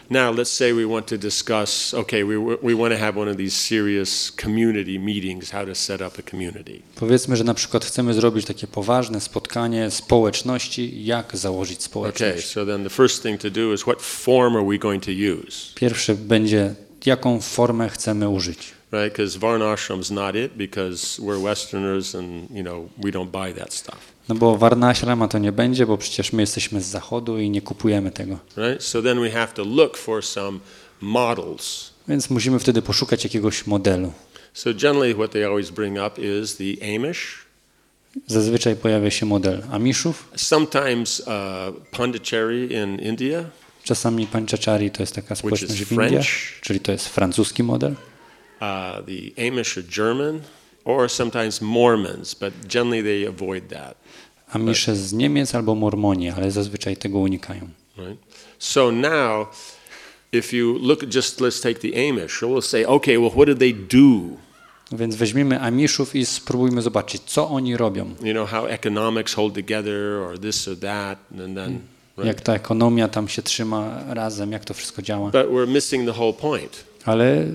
Now, let's say we want to discuss okay, we, we want to have one of these serious community meetings, how to set up a community. Powiedzmy, że na przykład chcemy zrobić takie poważne spotkanie społeczności, jak założyć Okay, społeczność. so then the first thing to do is what form are we going to use? Pierwsze będzie, jaką formę chcemy użyć. Right? Because Varnashram's not it because we're Westerners and, you know, we don't buy that stuff. No bo Varnashrama to nie będzie, bo przecież my jesteśmy z zachodu i nie kupujemy tego. Right? So then we have to look for some models. Więc musimy wtedy poszukać jakiegoś modelu. So generally what they always bring up is the Amish, Zazwyczaj pojawia się model Amishów, sometimes uh, Pondicherry in India, czasami Panchachari to jest taka społeczność w Indiach, czyli to jest francuski model. uh, the Amish are German, or sometimes Mormons, but generally they avoid that. Amisze z Niemiec albo Mormoni, ale zazwyczaj tego unikają. Right? So now, if you look just let's take the Amish, we'll say, okay, well, what do they do? Więc weźmiemy Amishów i spróbujmy zobaczyć, co oni robią. You know how economics hold together, or this or that, and then. Right? Jak ta ekonomia tam się trzyma razem, jak to wszystko działa. But we're missing the whole point Ale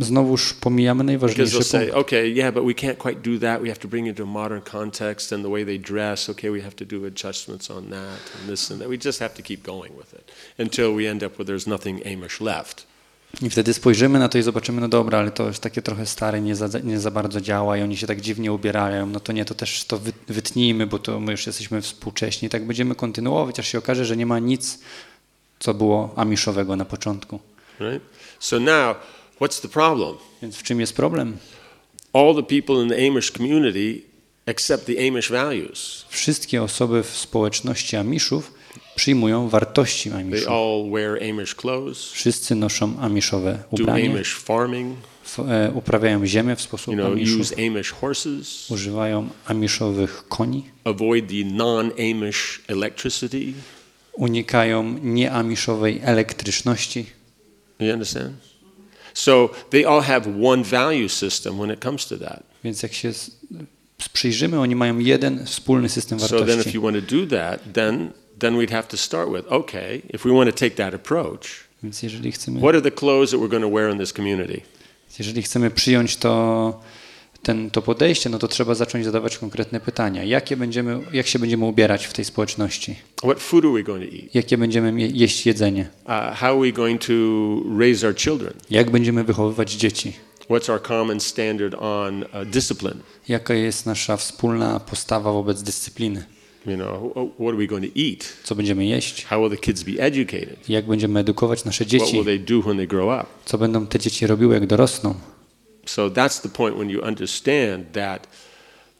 znowuż pomijamy najważniejszy they'll say, punkt. okay, yeah, but we can't quite do that. We have to bring it to a modern context and the way they dress. Okay, we have to do adjustments on that and this and that. We just have to keep going with it until we end up where there's nothing Amish left. I wtedy spojrzymy na to i zobaczymy, no dobra, ale to już takie trochę stare, nie za, nie za bardzo działa i oni się tak dziwnie ubierają, no to nie, to też to wy- wytnijmy, bo to my już jesteśmy współcześni. Tak będziemy kontynuować, aż się okaże, że nie ma nic, co było amiszowego na początku. Right? So now, what's the problem? Więc w czym jest problem? All the people in the Amish community accept the Amish values. Wszystkie osoby w społeczności Amiszów przyjmują wartości They Amiszów. all wear Amish clothes, Wszyscy noszą Amiszowe do ubranie, Amish farming, f- e, uprawiają ziemię w sposób you know, Amiszów, use Amish horses, używają Amiszowych koni, avoid the non-Amish electricity. unikają nieamiszowej elektryczności. You understand? So they all have one value system when it comes to that. Więc jak się przyjrzymy, oni mają jeden wspólny system So then, if wartości. you want to do that, then then we'd have to start with okay, if we want to take that approach, Więc jeżeli chcemy, what are the clothes that we're going to wear in this community? jeżeli chcemy przyjąć to, ten, to podejście, no to trzeba zacząć zadawać konkretne pytania. Jakie będziemy, jak się będziemy ubierać w tej społeczności? What food are we going to eat? Jakie będziemy je- jeść jedzenie? Uh, how are we going to raise our children? Jak będziemy wychowywać dzieci? What's our common standard on uh, discipline? Jaka jest nasza wspólna postawa wobec dyscypliny? You know, wh- what are we going to eat? Co będziemy jeść? How will the kids be educated? Jak będziemy edukować nasze What dzieci? will they do when they grow up? Co będą te dzieci robiły, jak dorosną? So that's the point when you understand that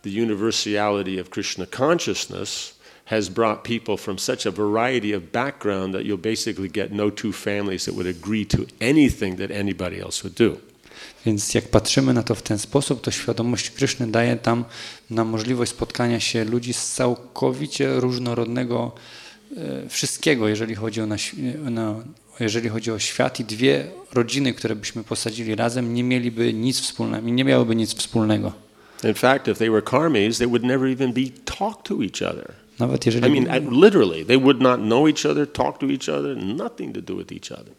the universality of Krishna consciousness has brought people from such a variety of background that you'll basically get no two families that would agree to anything that anybody else would do. Więc jak patrzymy na to w ten sposób, to świadomość Kryszny daje tam nam możliwość spotkania się ludzi z całkowicie różnorodnego e, wszystkiego, jeżeli chodzi o, na, na, jeżeli chodzi o świat i dwie rodziny, które byśmy posadzili razem, nie mieliby nic wspólnego, nie miałyby nic wspólnego. In fact, if they were karmis, they would never even be talk to each other. Nawet jeżeli, I mean, literally, they would not know each other, talk to each other, nothing to do with each other.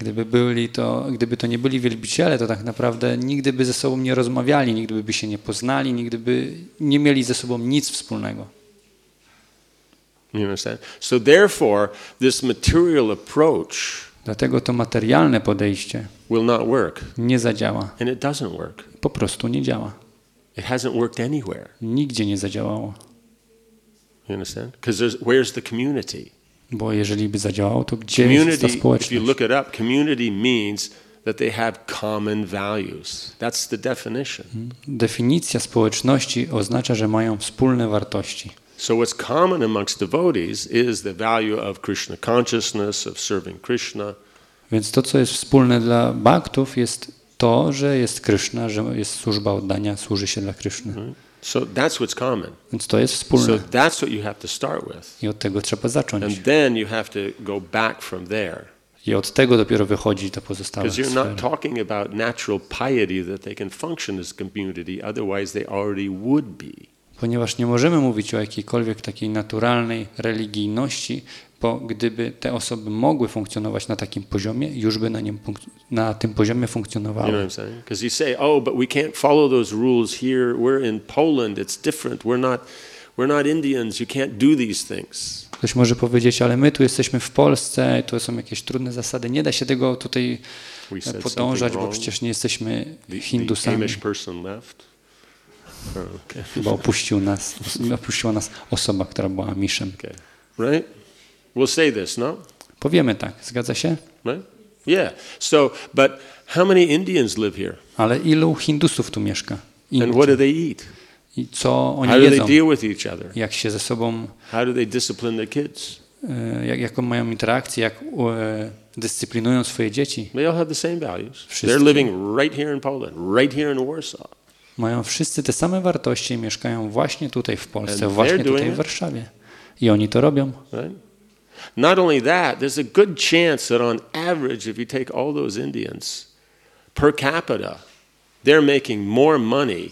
gdyby, byli to, gdyby to nie byli wielbiciele, to tak naprawdę nigdy by ze sobą nie rozmawiali, nigdy by się nie poznali, nigdy by nie mieli ze sobą nic wspólnego. You understand? So therefore, this material approach Dlatego to materialne podejście will not work, nie zadziała. and it doesn't work. Po prostu nie działa. It hasn't worked anywhere. Nigdzie nie zadziałało. You understand? Because where's the community? Bo jeżeli by zadziałało, to gdzie jest Community, ta if you społeczność? look it up, community means that they have common values. That's the definition. Definicja społeczności oznacza, że mają wspólne wartości. So what's common amongst devotees is the value of Krishna consciousness, of serving Krishna, Więc to, co jest wspólne dla baktów, jest to, że jest Kryszna, że jest służba oddania, służy się dla Kryszny. So that's what's common. Więc to jest So wspólne. that's what you have to start with. I od tego trzeba zacząć. And then you have to go back from there. I od tego dopiero wychodzi te pozostałe Because you're not talking about natural piety that they can function as community, otherwise they already would be. Ponieważ nie możemy mówić o jakiejkolwiek takiej naturalnej religijności, bo gdyby te osoby mogły funkcjonować na takim poziomie, już by na, nim, na tym poziomie You know funkcjonowały. what I'm saying? Because you say, oh, but we can't follow those rules here. We're in Poland. It's different. We're not, we're not Indians. You can't do these things. Ktoś może powiedzieć, ale my tu jesteśmy w Polsce, tu są jakieś trudne zasady, nie da się tego tutaj podążać, bo przecież nie jesteśmy The, the Hindusami. Amish person left. Oh, okay. Chyba opuścił nas, opuściła nas osoba, która była Amiszem. Okay. Right? We'll say this, no? Powiemy tak, zgadza się? Right? Yeah. So, but how many Indians live here? Ale ilu Hindusów tu mieszka? And Indii. what do they eat? I co oni How do they jedzą? deal with each other? Jak się ze sobą, How do they discipline their kids? e, jak, jaką mają interakcję, jak e, dyscyplinują swoje dzieci? They all have the same values. Wszystkie. They're living right here in Poland, right here in Warsaw. Mają wszyscy te same wartości i mieszkają właśnie tutaj w Polsce, And właśnie tutaj w. Warszawie. I oni to robią. Right? Not only that, there's a good chance that on average, if you take all those Indians per capita, they're making more money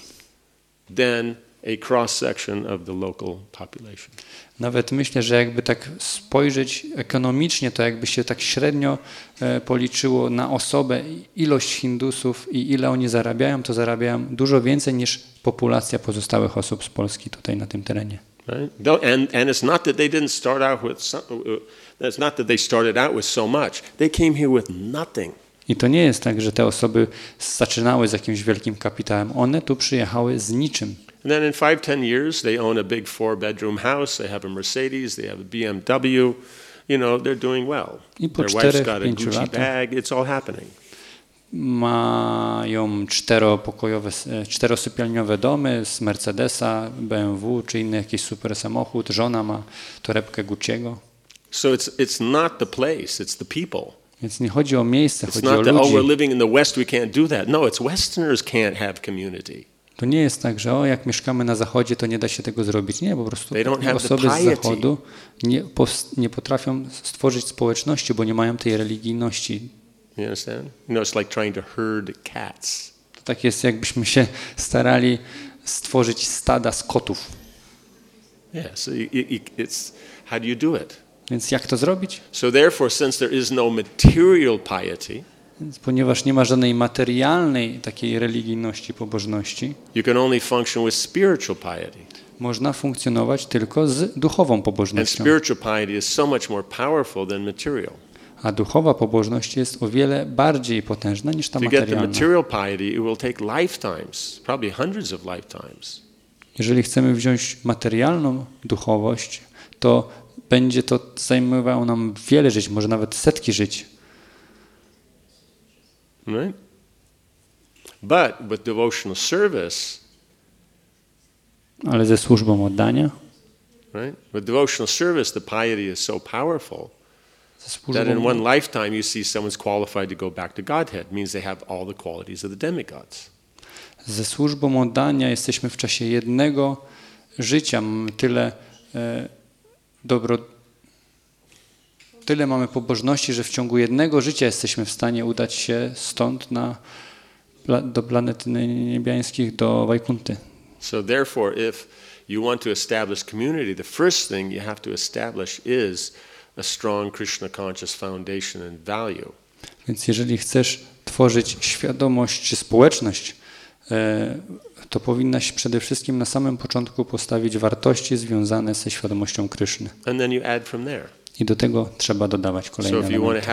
than a cross section of the local population. Nawet myślę, że jakby tak spojrzeć ekonomicznie, to jakby się tak średnio e, policzyło na osobę ilość Hindusów i ile oni zarabiają, to zarabiają dużo więcej niż populacja pozostałych osób z Polski tutaj na tym terenie. Right? And, and it's not that they didn't start out with some, uh, it's not that they started out with so much. They came here with nothing. I to nie jest tak, że te osoby zaczynały z jakimś wielkim kapitałem. One tu przyjechały z niczym. And then in five, ten years, they own a big four bedroom house, they have a Mercedes, they have a BMW, you know, they're doing well. I po Their wife's got a Gucci bag, it's all happening. mają czteropokojowe, czterosypialniowe domy z Mercedesa, BMW czy inny jakiś super samochód. Żona ma torebkę Gucci'ego. So it's, it's not the place, it's the people. Więc nie chodzi o miejsce, It's chodzi o not that, oh, we're living in the West, we can't do that. No, it's Westerners can't have community. To nie jest tak, że o, jak mieszkamy na zachodzie, to nie da się tego zrobić. Nie, po prostu osoby z zachodu nie, nie potrafią stworzyć społeczności, bo nie mają tej religijności. You understand? You know, it's like trying to herd cats. To tak jest, jakbyśmy się starali stworzyć stada z kotów. Yeah, so you, you, it's, how do you do it? Więc jak to zrobić? So therefore, since there is no material piety, ponieważ nie ma żadnej materialnej takiej religijności, pobożności, you can only function with spiritual piety. można funkcjonować tylko z duchową And pobożnością. spiritual piety is so much more powerful than material. A duchowa pobożność jest o wiele bardziej potężna niż ta materialna. Jeżeli chcemy wziąć materialną duchowość, to będzie to zajmowało nam wiele żyć, może nawet setki żyć. Right? But with devotional service, Ale ze służbą oddania, right? With devotional service, the piety is so powerful that in służbą, one lifetime you see someone's qualified to go back to Godhead. It means they have all the qualities of the demigods. ze służbą oddania jesteśmy w czasie jednego życia. Mamy tyle e, dobro, tyle mamy pobożności, że w ciągu jednego życia jesteśmy w stanie udać się stąd na, do planet niebiańskich, do Wajkunty. So therefore, if you want to establish community, the first thing you have to establish is a strong Krishna conscious foundation and value. Więc jeżeli chcesz tworzyć świadomość czy społeczność, e, to powinnaś przede wszystkim na samym początku postawić wartości związane ze świadomością Kryszny. And then you add from there. I do tego trzeba dodawać kolejne So elementy.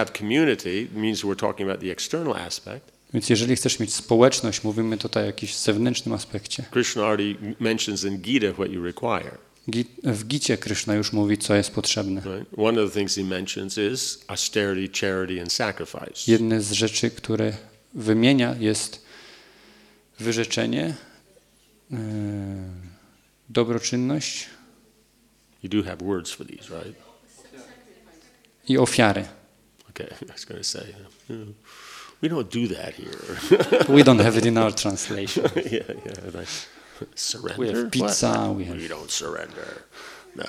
Więc jeżeli chcesz mieć społeczność, mówimy tutaj o jakimś zewnętrznym aspekcie. Krishna already mentions in Gita what you require. Gi- W Gicie Kryszna już mówi, co jest potrzebne. Jedne z rzeczy, które wymienia jest wyrzeczenie, e, dobroczynność You do have words for these, right? I ofiary. Okay, I was going to say, we don't do that here. We don't have it in our translation. yeah, yeah. Right. Surrender? We have What? pizza, we have- We don't surrender. No.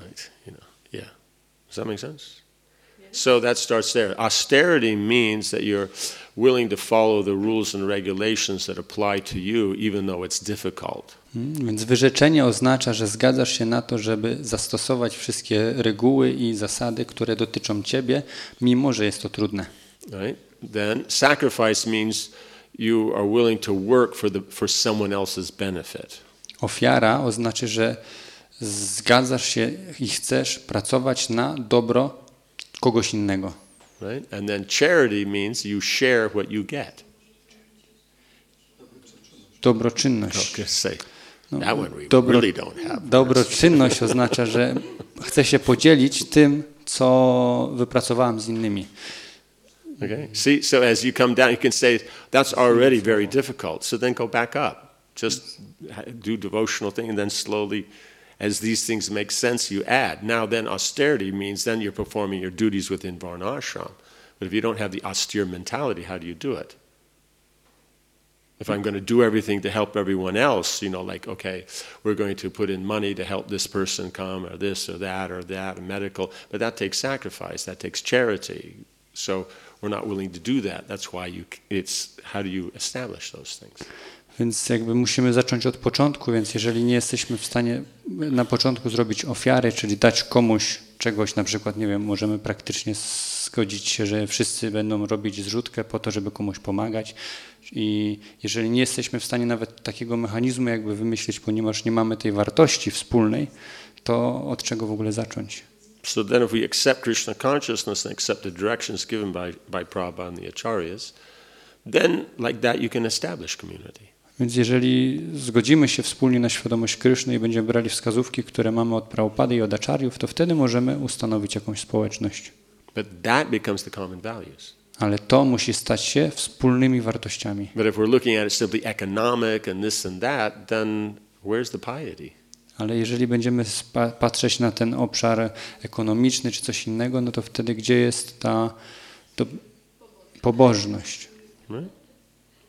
right, you know, yeah. Does that make sense? So that starts there. Austerity means that you're willing to follow the rules and regulations that apply to you, even though it's difficult. Mm, Więc wyrzeczenie oznacza, że zgadzasz się na to, żeby zastosować wszystkie reguły i zasady, które dotyczą ciebie, mimo że jest to trudne. Right? Then sacrifice means you are willing to work for the for someone else's benefit. Ofiara oznacza, że zgadzasz się i chcesz pracować na dobro kogoś innego. Right? And then charity means you share what you get. Dobroczynność. No, dobro-. Dobroczynność oznacza, że chcę się podzielić tym, co wypracowałem z innymi. Okay. See, so as you come down, you can say that's already very difficult. So then go back up. Just do devotional thing, and then slowly, as these things make sense, you add. Now, then austerity means then you're performing your duties within Varna ashram. But if you don't have the austere mentality, how do you do it? If I'm going to do everything to help everyone else, you know, like, okay, we're going to put in money to help this person come, or this, or that, or that, or medical, but that takes sacrifice, that takes charity. So we're not willing to do that. That's why you, it's, how do you establish those things? Więc jakby musimy zacząć od początku, więc jeżeli nie jesteśmy w stanie na początku zrobić ofiary, czyli dać komuś czegoś, na przykład, nie wiem, możemy praktycznie zgodzić się, że wszyscy będą robić zrzutkę po to, żeby komuś pomagać i jeżeli nie jesteśmy w stanie nawet takiego mechanizmu jakby wymyślić, ponieważ nie mamy tej wartości wspólnej, to od czego w ogóle zacząć? So then, if we accept Krishna consciousness and accept the directions given by, by Prabhupada and the Acharyas, then, like that, you can establish community. Więc jeżeli zgodzimy się wspólnie na świadomość Kryszny i będziemy brali wskazówki, które mamy od Prabhupady i od Acharyów, to wtedy możemy ustanowić jakąś społeczność. But that becomes the common values. Ale to musi stać się wspólnymi wartościami. But if we're looking at it simply economic and this and that, then where's the piety? Ale jeżeli będziemy patrzeć na ten obszar ekonomiczny czy coś innego, no to wtedy gdzie jest ta pobożność? Right?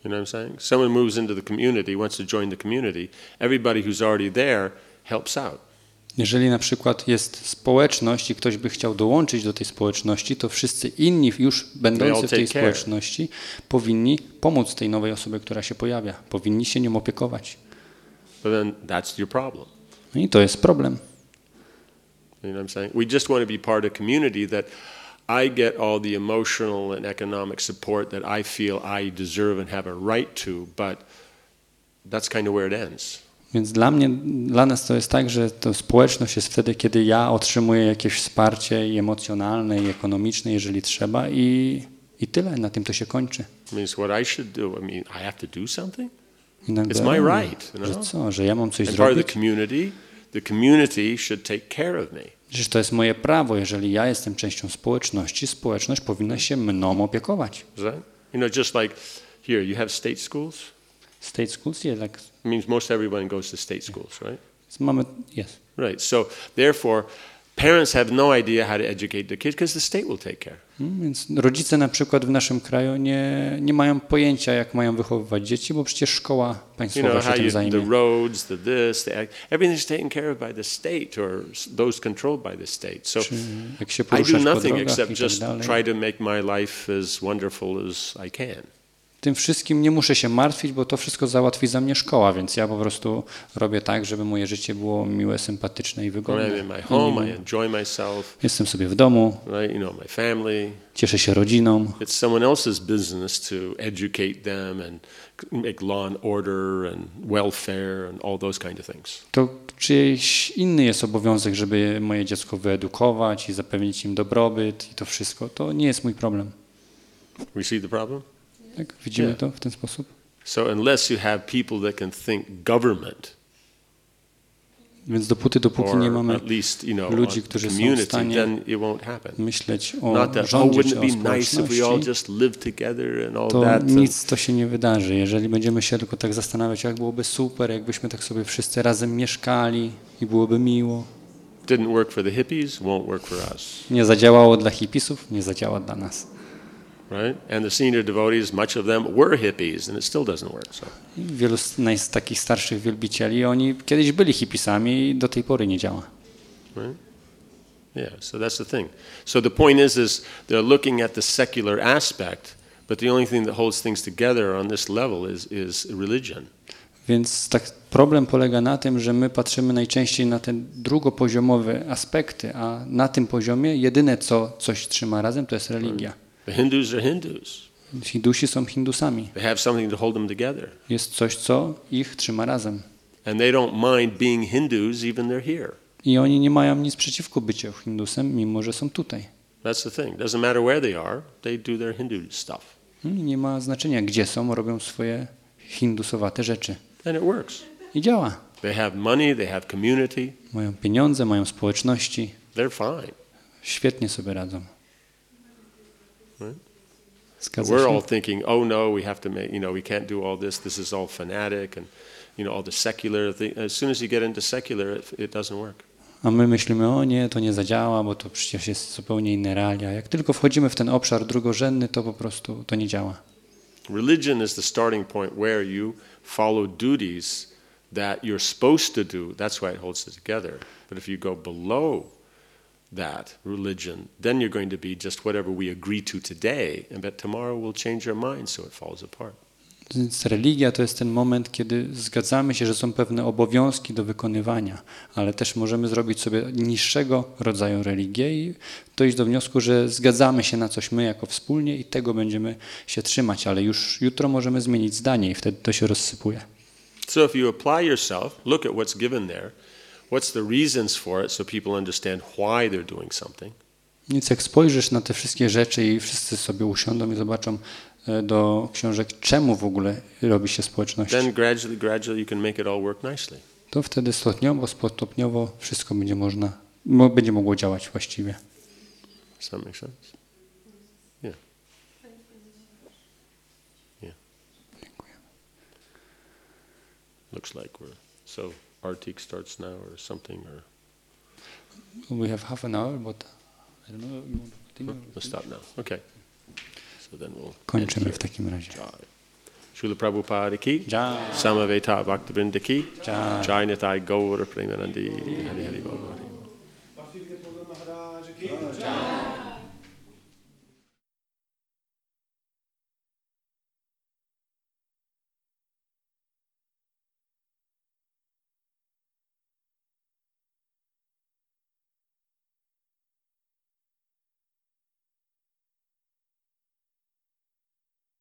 You know what I'm saying? Someone moves into the community, wants to join the community, everybody who's already there helps out. Jeżeli na przykład jest społeczność i ktoś by chciał dołączyć do tej społeczności, to wszyscy inni już będący w tej społeczności powinni pomóc tej nowej osobie, która się pojawia. Powinni się nią opiekować. But then that's your problem. No i to jest problem. You know what I'm saying? We just want to be part of a community that I get all the emotional and economic support that I feel I deserve and have a right to, but that's kind of where it ends. Więc dla mnie, dla nas to jest tak, że to społeczność jest wtedy, kiedy ja otrzymuję jakieś wsparcie i emocjonalne, i ekonomiczne, jeżeli trzeba i, i tyle. Na tym to się kończy. I mean, it's what I should do. I mean, I have to do something? Nagle, It's my right, you Że know? co, że ja mam coś I'm part of the zrobić? community. The community should take care of me. Że to jest moje prawo. Jeżeli ja jestem częścią społeczności, społeczność powinna się mną opiekować. That? You know, just like here, you have state schools. State schools, yeah, like, means most everyone goes to state schools, right? mamy, yes. Right. So therefore, parents have no idea how to educate the kids because the state will take care. Mm, Więc rodzice na przykład w naszym kraju nie, nie mają pojęcia, jak mają wychowywać dzieci, bo przecież szkoła You państwowa know się tym you, zajmie. the roads, the this, the everything's taken care of by the state or those controlled by the state. So Czy jak się I do nothing except tak just try to make my life as wonderful as I can. Tym wszystkim nie muszę się martwić, bo to wszystko załatwi za mnie szkoła, więc ja po prostu robię tak, żeby moje życie było miłe, sympatyczne i wygodne. my home, I enjoy myself, Jestem sobie w domu, right? You know, my family. cieszę się rodziną. It's someone else's business to educate them and make law and order and welfare and all those kind of things. To czyjś inny jest obowiązek, żeby moje dziecko wyedukować i zapewnić im dobrobyt i to wszystko. To nie jest mój problem. We see the problem? Tak? Widzimy Nie. to w ten sposób? So unless you have people that can think government, Więc dopóty, dopóki nie mamy least you know ludzi, którzy są w stanie then it won't happen. myśleć o that oh, rządzie czy it o społeczności, to nic to się nie wydarzy. Jeżeli będziemy się tylko tak zastanawiać, jak byłoby super, jakbyśmy tak sobie wszyscy razem mieszkali i byłoby miło. Didn't work for the hippies, won't work for us. Nie zadziałało dla hipisów, nie zadziała dla nas. Right? And the senior devotees, much of them were hippies, and it still doesn't work. So, Wielu z takich starszych wielbicieli, oni kiedyś byli hipisami i do tej pory nie działa. right? Yeah. So that's the thing. So the point is, is they're looking at the secular aspect, but the only thing that holds things together on this level is is religion. Więc tak problem polega na tym, że my patrzymy najczęściej na te drugopoziomowe aspekty, a na tym poziomie jedyne co coś trzyma razem to jest religia. The Hindus are Hindus. Hindusi są Hindusami. They have something to hold them together, Jest coś, co ich trzyma razem. and they don't mind being Hindus even they're here. I oni nie mają nic przeciwko byciu Hindusem, mimo że są tutaj. That's the thing. Doesn't matter where they are; they do their Hindu stuff, Hmm, Nie ma znaczenia, gdzie są, robią swoje hindusowate rzeczy. and it works. I działa. They have money, they have community, Mają pieniądze, mają społeczności, they're fine. świetnie sobie radzą. Right. We're all thinking, oh no, we have to make, you know, we can't do all this. This is all fanatic, and you know, all the secular thing. As soon as you get into secular, it, it doesn't work. A my myślimy, o nie, to nie zadziała, bo to przecież jest zupełnie inne realia. Jak tylko wchodzimy w ten obszar drugorzędny, to po prostu to nie działa. Religion is the starting point where you follow duties that you're supposed to do. That's why it holds it together. But if you go below that religion, then you're going to be just whatever we agree to today, and but tomorrow change so it falls apart. Więc religia to jest ten moment, kiedy zgadzamy się, że są pewne obowiązki do wykonywania, ale też możemy zrobić sobie niższego rodzaju religię i dojść do wniosku, że zgadzamy się na coś my jako wspólnie i tego będziemy się trzymać, ale już jutro możemy zmienić zdanie i wtedy to się rozsypuje. So if you apply yourself, look at what's given there, what's the reasons for it, so people understand why they're doing something. Więc jak spojrzysz na te wszystkie rzeczy i wszyscy sobie usiądą i zobaczą e, do książek, czemu w ogóle robi się społeczność, Then gradually, gradually, you can make it all work nicely. to wtedy stopniowo, stopniowo wszystko będzie można, mo- będzie mogło działać właściwie. Does that make sense? Yeah. Yeah. Looks like we're so. Artik starts now or something? Or We have half an hour, but I don't know. I think we'll stop now. Okay. So then we'll Kończymy w takim razie. Srila Prabhupada ki, Jai. Samaveta Bhaktivinoda ki, Jai, Jai Gaur Premanandi, Hari Hari Bhagavati. Jai.